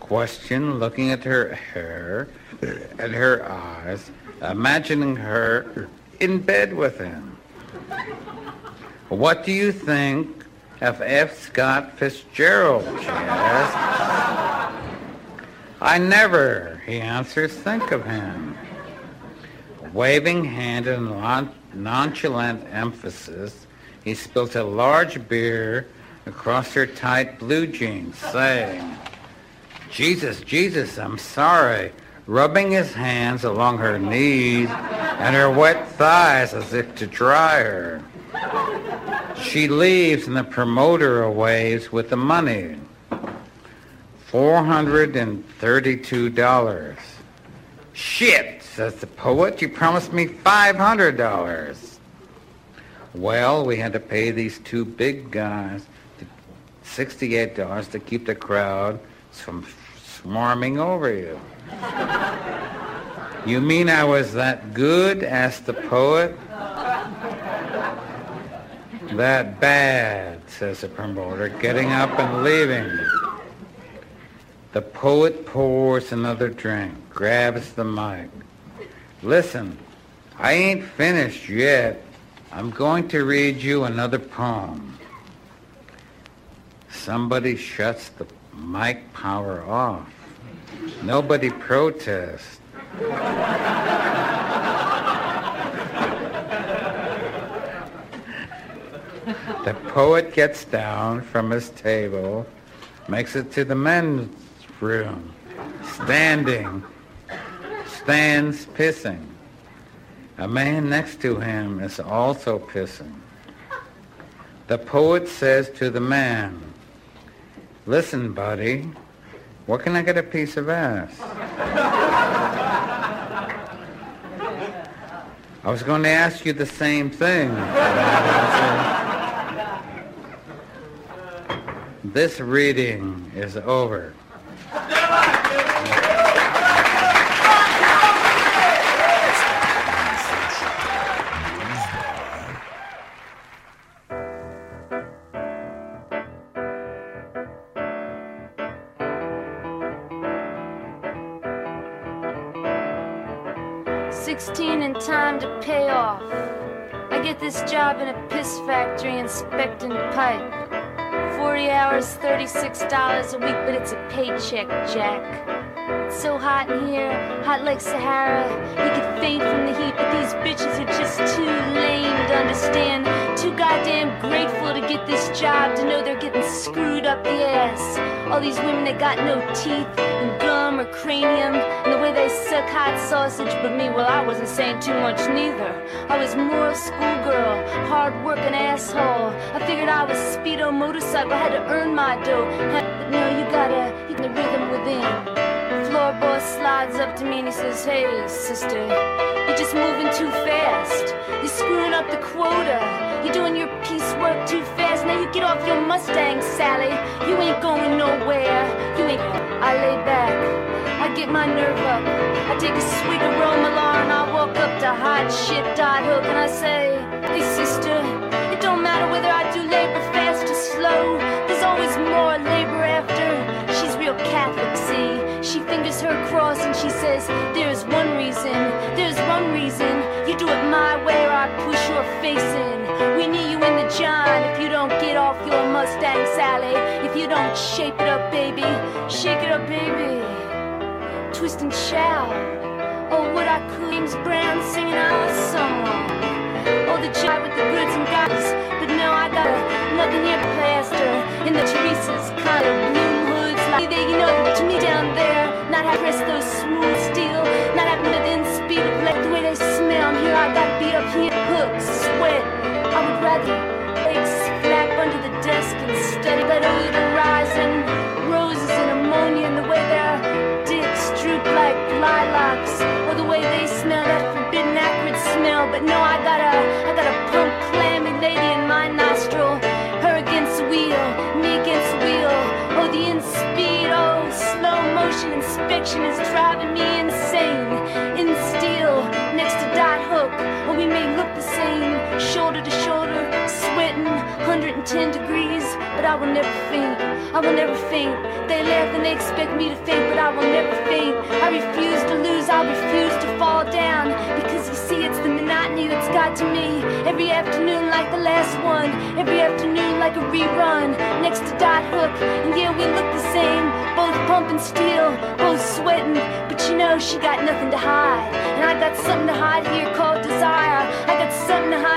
question, looking at her hair and her eyes, imagining her in bed with him. What do you think of F. Scott Fitzgerald, she asked. I never, he answers, think of him. Waving hand in nonchalant emphasis, he spilt a large beer across her tight blue jeans, saying, Jesus, Jesus, I'm sorry, rubbing his hands along her knees and her wet thighs as if to dry her. She leaves and the promoter waves with the money. $432. Shit, says the poet, you promised me $500. Well, we had to pay these two big guys $68 to keep the crowd from swarming over you. You mean I was that good? asked the poet. That bad, says the promoter, getting up and leaving. The poet pours another drink, grabs the mic. Listen, I ain't finished yet. I'm going to read you another poem. Somebody shuts the mic power off. Nobody protests. The poet gets down from his table, makes it to the men's room, standing, stands pissing. A man next to him is also pissing. The poet says to the man, listen, buddy, where can I get a piece of ass? I was going to ask you the same thing. This reading is over. Job in a piss factory inspecting pipe. 40 hours, $36 a week, but it's a paycheck, Jack. It's so hot in here, hot like Sahara. You could faint from the heat, but these bitches are just too lame to understand. Too goddamn grateful to get this job, to know they're getting screwed up the ass. All these women that got no teeth and gum cranium, and the way they suck hot sausage. But me, well, I wasn't saying too much neither. I was more a schoolgirl, hard working asshole. I figured I was speedo motorcycle, I had to earn my dough. But no, you gotta, you the rhythm within. Floorboy slides up to me and he says, Hey, sister, you're just moving too fast. You're screwing up the quota. You're doing your piecework too fast. Now you get off your Mustang, Sally. You ain't going nowhere. You ain't. I lay back. I get my nerve up. I take a swig of and I walk up to hot shit dot hook and I say, Hey, sister, it don't matter whether I do labor her cross and she says, There's one reason, there's one reason. You do it my way or I push your face in. We need you in the John if you don't get off your Mustang, Sally. If you don't shape it up, baby. Shake it up, baby. Twist and shout. Oh, what I could. James Brown singing our song. Oh, the jive with the goods and guys. But no, I got nothing here plaster. In the Teresa's kind of. Like they, you know, to me down there. Not have pressed those smooth steel. Not having the thin speed of like the way they smell. And here I got beat up here. Hooks, sweat. I would rather legs flap under the desk and study that old horizon. Roses and ammonia and the way their dicks droop like lilacs. Or the way they smell that forbidden acrid smell. But no, I got a, I got motion inspection is driving me insane. In steel, next to dot hook, oh, we may look the same, shoulder to shoulder, sweating, 110 degrees, but I will never faint. I will never faint. They laugh and they expect me to faint, but I will never faint. I refuse to lose, I refuse to fall down. Because you see, it's the monotony that's got to me. Every afternoon, like the last one. Every afternoon, like a rerun. Next to Dot Hook, and yeah, we look the same. Both pumping steel, both sweating. But you know, she got nothing to hide. And I got something to hide here called desire. I got something to hide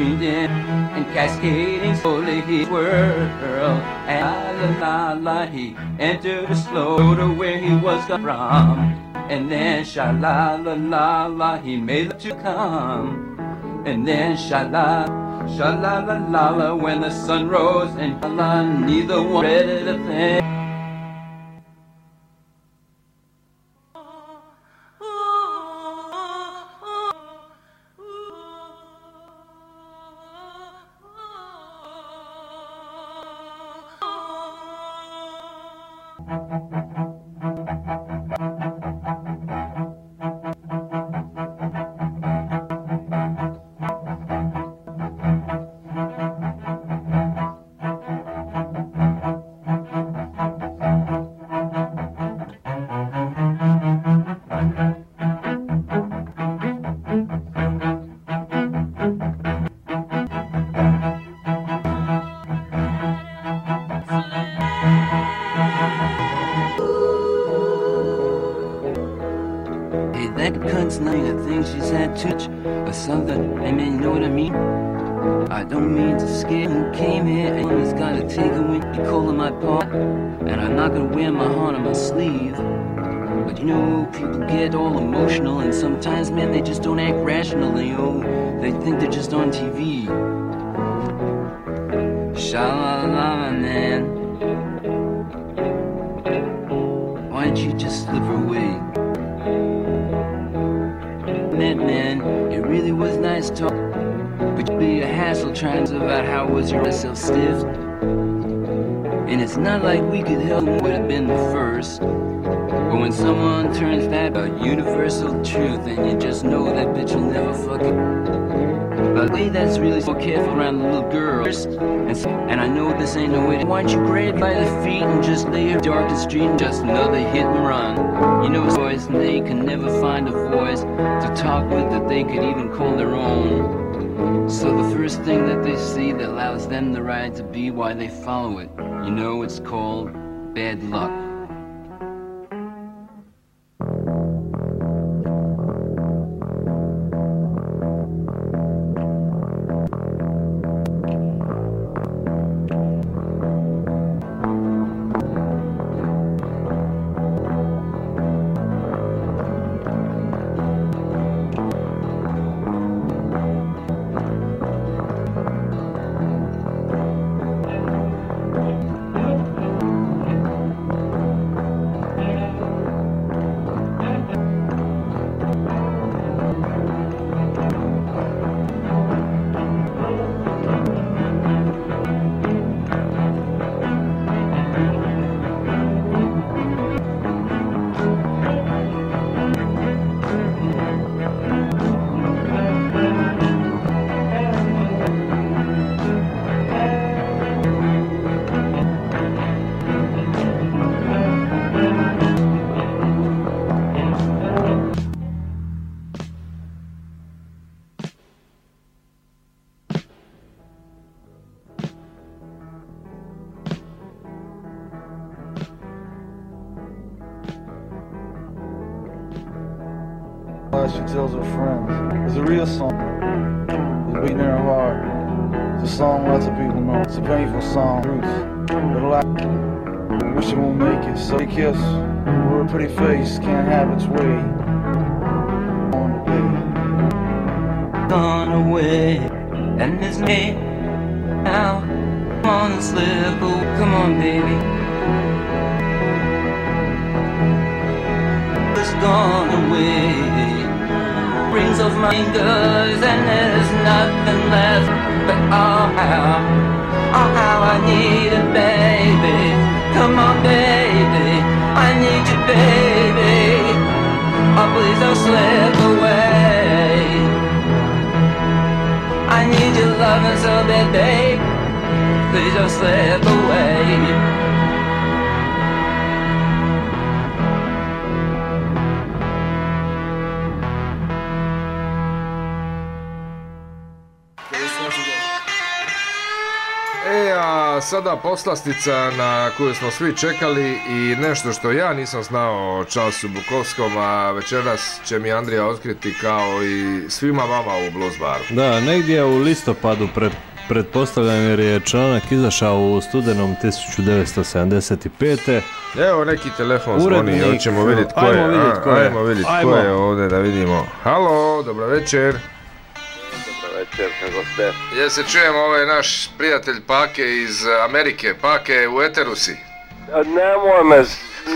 and cascading slowly he whirl and la la la he entered the slow to where he was from. And then sha la la la la he made it to come. And then sha la sha la la la la when the sun rose and la neither one read a thing little girls. And, and I know this ain't no way. Why don't you grab by the feet and just lay her dark the street just another hit and run? You know, boys, they can never find a voice to talk with that they could even call their own. So the first thing that they see that allows them the right to be why they follow it. You know, it's called bad luck. Last she tells her friends. It's a real song. It's beating in her heart. It's a song lots of people know. It's a painful song. Truth. I wish it won't make it. So. Or a pretty face can't have its way. On the. Gone away, and it's me now. Come on and slip away. Come on, baby. Gone away. Rings of my fingers, and there's nothing left but oh how, oh how I need it, baby. Come on, baby, I need you, baby. Oh, please don't slip away. I need your loving so bad, babe. Please don't slip away. Sada poslastica na koju smo svi čekali i nešto što ja nisam znao o Charlesu Bukovskom, a večeras će mi Andrija otkriti kao i svima vama u Blues Baru. Da, negdje u listopadu pre, pretpostavljam jer je članak izašao u studenom 1975. Evo neki telefon zvoni, hoćemo vidjeti ko ajmo je. vidjet a, ko je. Ajmo vidjeti ko Ajmo. je ovdje da vidimo. Halo, dobro večer. Večer, kako ste? Je se čujemo, ovo je naš prijatelj Pake iz Amerike. Pake u Eteru si. Nemoj me,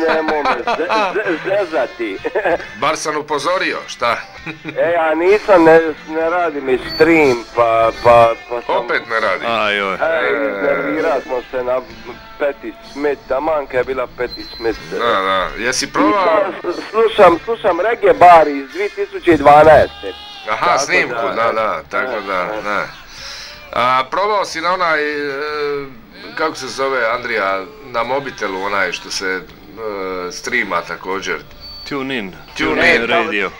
nemoj me ze- ze- zezati. Bar sam upozorio, šta? e, ja nisam, ne, ne radi mi stream, pa, pa, pa sam... Opet ne radi. Ajoj. E, smo se na Peti Smith, tamanka je bila Peti Smith. Da, da. Jesi probao? Slušam, slušam Reggae Bar iz 2012. Aha, Tako snimku, da, da, tako da, da. A, probao si na onaj, e, kako se zove, Andrija, na mobitelu onaj što se e, streama također. Tune in. Tune in. radio.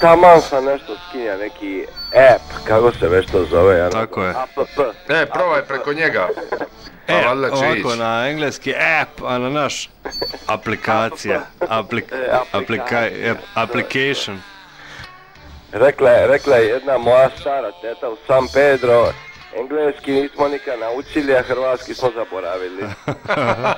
Taman sam nešto skinja, neki app, kako se već to zove, ja Tako je. App. E, probaj preko njega. Pa E, će ovako na engleski app, a na naš aplikacija. Aplik, E, aplika, ap- application. Rekla je, rekla je jedna moja stara teta u San Pedro, engleski nismo nikad naučili, a hrvatski smo zaboravili.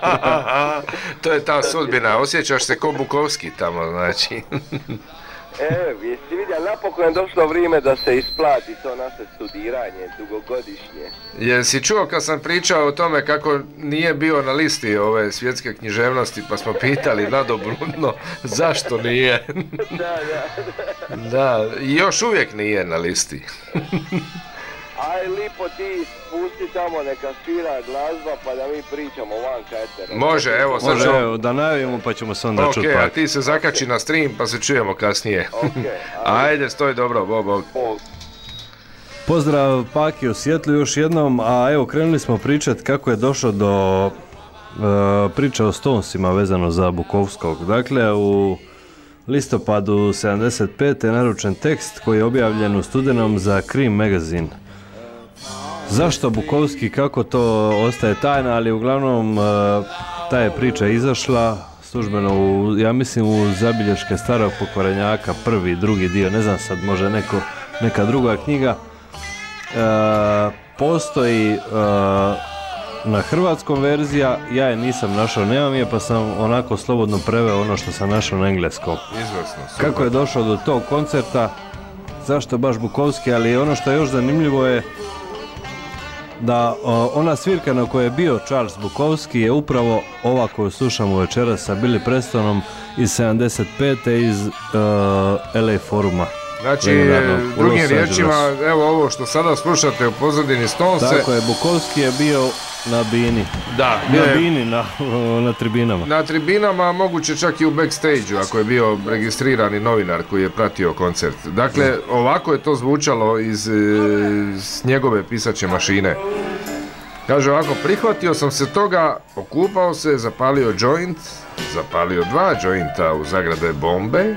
to je ta sudbina, osjećaš se ko Bukovski tamo, znači. E, jesi vidjeli, napokon je došlo vrijeme da se isplati to naše studiranje, dugogodišnje. Jesi čuo kad sam pričao o tome kako nije bio na listi ove svjetske književnosti, pa smo pitali nadobrudno zašto nije. Da, da. Da, još uvijek nije na listi. Aj, lipo ti pusti tamo neka svira glazba pa da mi pričamo van etera. Može, evo sad Može, ćemo... evo, da najavimo pa ćemo se onda Ok, čuti a ti se zakači na stream pa se čujemo kasnije. Ajde, stoj dobro, bog, bog. Pozdrav Paki u Sjetlu još jednom, a evo krenuli smo pričat kako je došlo do e, priče o Stonesima vezano za Bukovskog. Dakle, u listopadu 75. je naručen tekst koji je objavljen u studenom za Cream magazine. Zašto Bukovski, kako to ostaje tajna, ali uglavnom e, ta je priča izašla službeno u, ja mislim u zabilješke starog pokvarenjaka, prvi, drugi dio, ne znam sad, može neko, neka druga knjiga. E, postoji e, na hrvatskom verzija, ja je nisam našao, nemam je, pa sam onako slobodno preveo ono što sam našao na engleskom. Izvrsno. Kako je došao do tog koncerta, zašto baš Bukovski, ali ono što je još zanimljivo je da o, ona svirka na kojoj je bio Charles Bukovski je upravo ova koju slušamo večeras sa Billy Prestonom iz 75. iz uh, LA foruma. Znači, drugim riječima, evo ovo što sada slušate u pozadini Stonese. Tako je, Bukovski je bio na bini. Da, Na je- bini, na, na tribinama. Na tribinama, moguće čak i u backstage ako je bio registrirani novinar koji je pratio koncert. Dakle, ovako je to zvučalo iz, e, s njegove pisaće mašine. Kaže ovako, prihvatio sam se toga, okupao se, zapalio joint, zapalio dva jointa u zagrade bombe,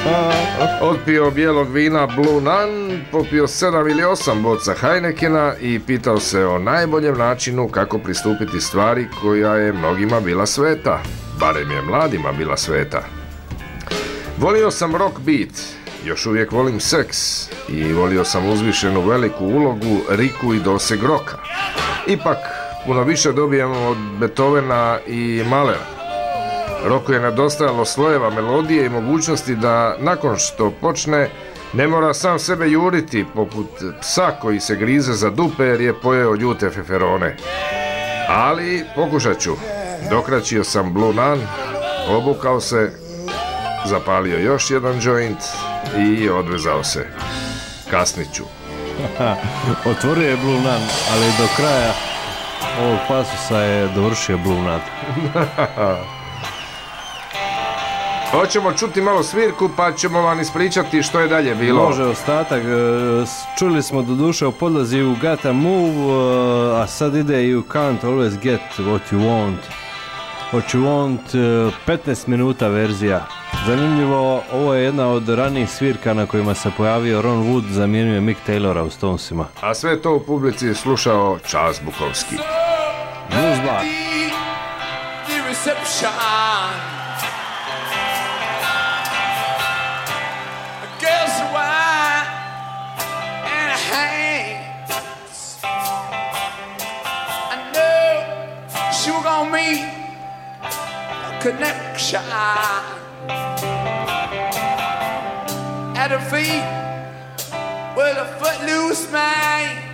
otpio bijelog vina Blue Nun, popio sedam ili osam boca Heinekena i pitao se o najboljem načinu kako pristupiti stvari koja je mnogima bila sveta, barem je mladima bila sveta. Volio sam rock beat, još uvijek volim seks i volio sam uzvišenu veliku ulogu, riku i doseg roka. Ipak, puno više dobijemo od Beethovena i Malera. Roku je nedostajalo slojeva melodije i mogućnosti da nakon što počne ne mora sam sebe juriti poput psa koji se grize za dupe jer je pojeo ljute feferone. Ali pokušat ću. Dokraćio sam Blue Nun, obukao se, zapalio još jedan joint i odvezao se. Kasnit ću. Otvorio je Blue Nun, ali do kraja ovog pasusa je dovršio Blue Nun. Hoćemo čuti malo svirku pa ćemo vam ispričati što je dalje bilo. Može ostatak, e, čuli smo do duše o podlazi You Gotta Move, e, a sad ide You Can't Always Get What You Want. What You Want, e, 15 minuta verzija. Zanimljivo, ovo je jedna od ranijih svirka na kojima se pojavio Ron Wood, zamijenio Mick Taylora u Stonesima. A sve to u publici je slušao Charles Bukowski. Muzba! Connection at her feet with a foot loose mind.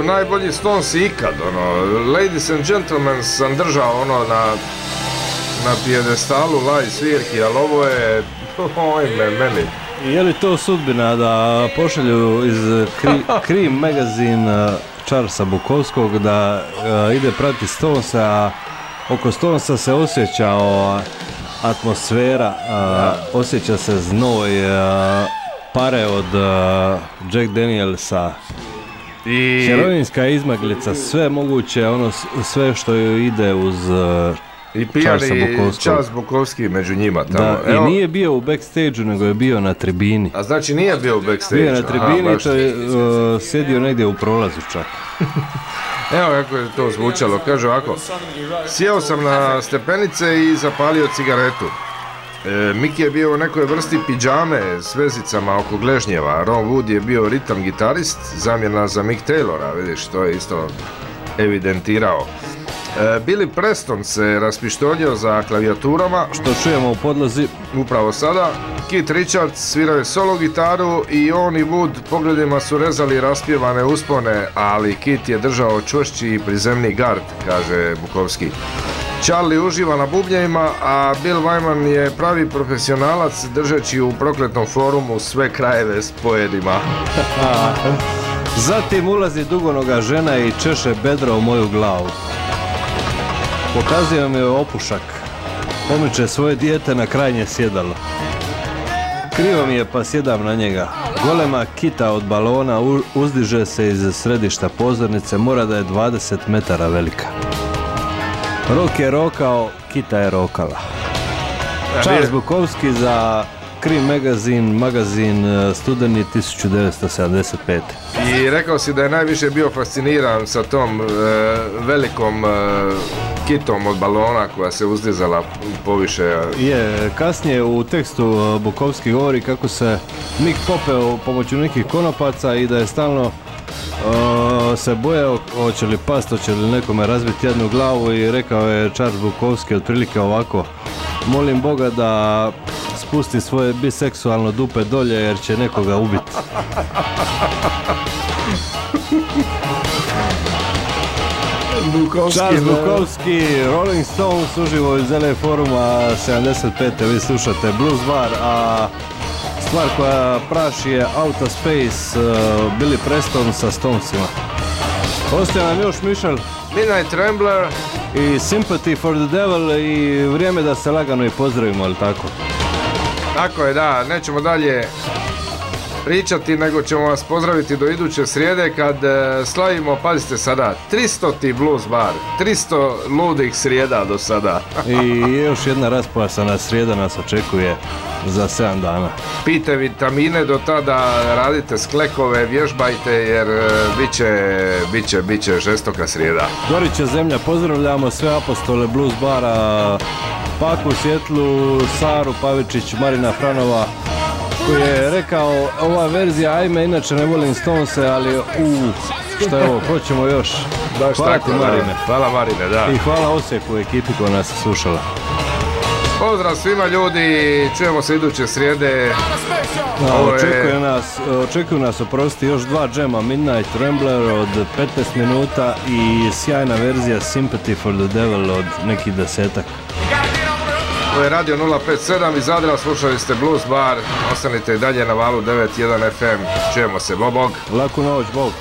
Su najbolji Stonesi ikad, ono, ladies and gentlemen sam držao ono na, na pijedestalu laj svirki, ali ovo je, ojme, meni. Je li to sudbina da pošalju iz Kri- Cream magazine Charlesa Bukovskog da e, ide prati Stonesa, a oko Stonesa se osjeća ova atmosfera, a, osjeća se znoj, a, pare od a, Jack Danielsa, I heroinska izmaglica, sve moguće, ono sve što joj ide uz a, I pijani. Charles Bukovski među njima tamo. Da, Evo, i nije bio u backstage nego je bio na tribini. A znači nije bio u backstage? Bio na tribini, to je uh, sjedio negdje u prolazu čak. Evo kako je to zvučalo, kaže ovako. Sjeo sam na stepenice i zapalio cigaretu. E, Miki je bio u nekoj vrsti pidžame s vezicama oko gležnjeva. Ron Wood je bio ritam gitarist, zamjena za Mick Taylora, vidiš, to je isto evidentirao. E, Billy Preston se raspištolio za klavijaturama. Što čujemo u podlozi. Upravo sada. Kit Richards svirao je solo gitaru i on i Wood pogledima su rezali raspjevane uspone, ali Kit je držao čvršći i prizemni gard, kaže Bukovski. Charlie uživa na bubnjevima, a Bill Wyman je pravi profesionalac držeći u prokletnom forumu sve krajeve s pojedima. Zatim ulazi dugonoga žena i češe bedra u moju glavu. Pokazuje mi opušak. Pomiče svoje dijete na krajnje sjedalo. Krivo mi je pa sjedam na njega. Golema kita od balona uzdiže se iz središta pozornice, mora da je 20 metara velika. Rok je rokao, kita je rokala. Charles Bukovski za Cream Magazine, magazin eh, studeni 1975. I rekao si da je najviše bio fasciniran sa tom e, velikom e, kitom od balona koja se uzdizala poviše. Je, kasnije u tekstu Bukovski govori kako se Mick popeo pomoću nekih konopaca i da je stalno uh, se bojao hoće li past, hoće li nekome razbiti jednu glavu i rekao je Charles Bukovski otprilike ovako molim Boga da spusti svoje biseksualno dupe dolje jer će nekoga ubiti. Bukovski, Charles. Bukovski, Rolling Stones uživo iz LA foruma 75. Vi slušate Blues Bar, a stvar koja praši je Outer Space, uh, Billy Preston sa Stonesima. Ostaje nam još Mišel Midnight Rambler i Sympathy for the Devil i vrijeme da se lagano i pozdravimo, ali tako? Tako je, da, nećemo dalje pričati, nego ćemo vas pozdraviti do iduće srijede kad e, slavimo, pazite sada, 300. Blues Bar, 300 ludih srijeda do sada. I još jedna raspasana srijeda nas očekuje za 7 dana. Pijte vitamine do tada, radite sklekove, vježbajte jer e, bit će, bit će, bit će žestoka srijeda. Gorit će zemlja, pozdravljamo sve apostole Blues Bara, Paku Svjetlu, Saru Pavičić, Marina Franova, koji je rekao, ova verzija, ajme, inače ne volim Stonese, ali u, što je ovo, hoćemo još. Baš hvala tako, ti da. Marine. Hvala Marine, da. I hvala Osijeku ekipi koja nas je slušala. Pozdrav svima ljudi, čujemo se iduće srijede. A, Ovo je- očekuje nas, očekuju nas, oprosti, još dva džema, Midnight Rambler od 15 minuta i sjajna verzija Sympathy for the Devil od nekih desetak. Ovo je Radio 057 iz Zadra, slušali ste Blues Bar, ostanite i dalje na valu 91 FM, čujemo se, bog bog. Laku noć, bog.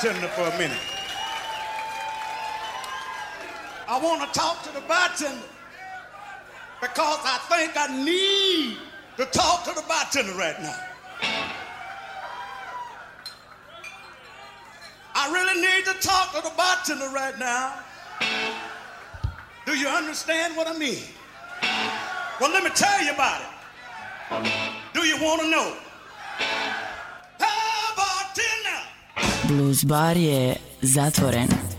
Bartender for a minute. I want to talk to the bartender because I think I need to talk to the bartender right now. I really need to talk to the bartender right now. Do you understand what I mean? Well, let me tell you about it. Do you want to know? Blues bar je zatvoren.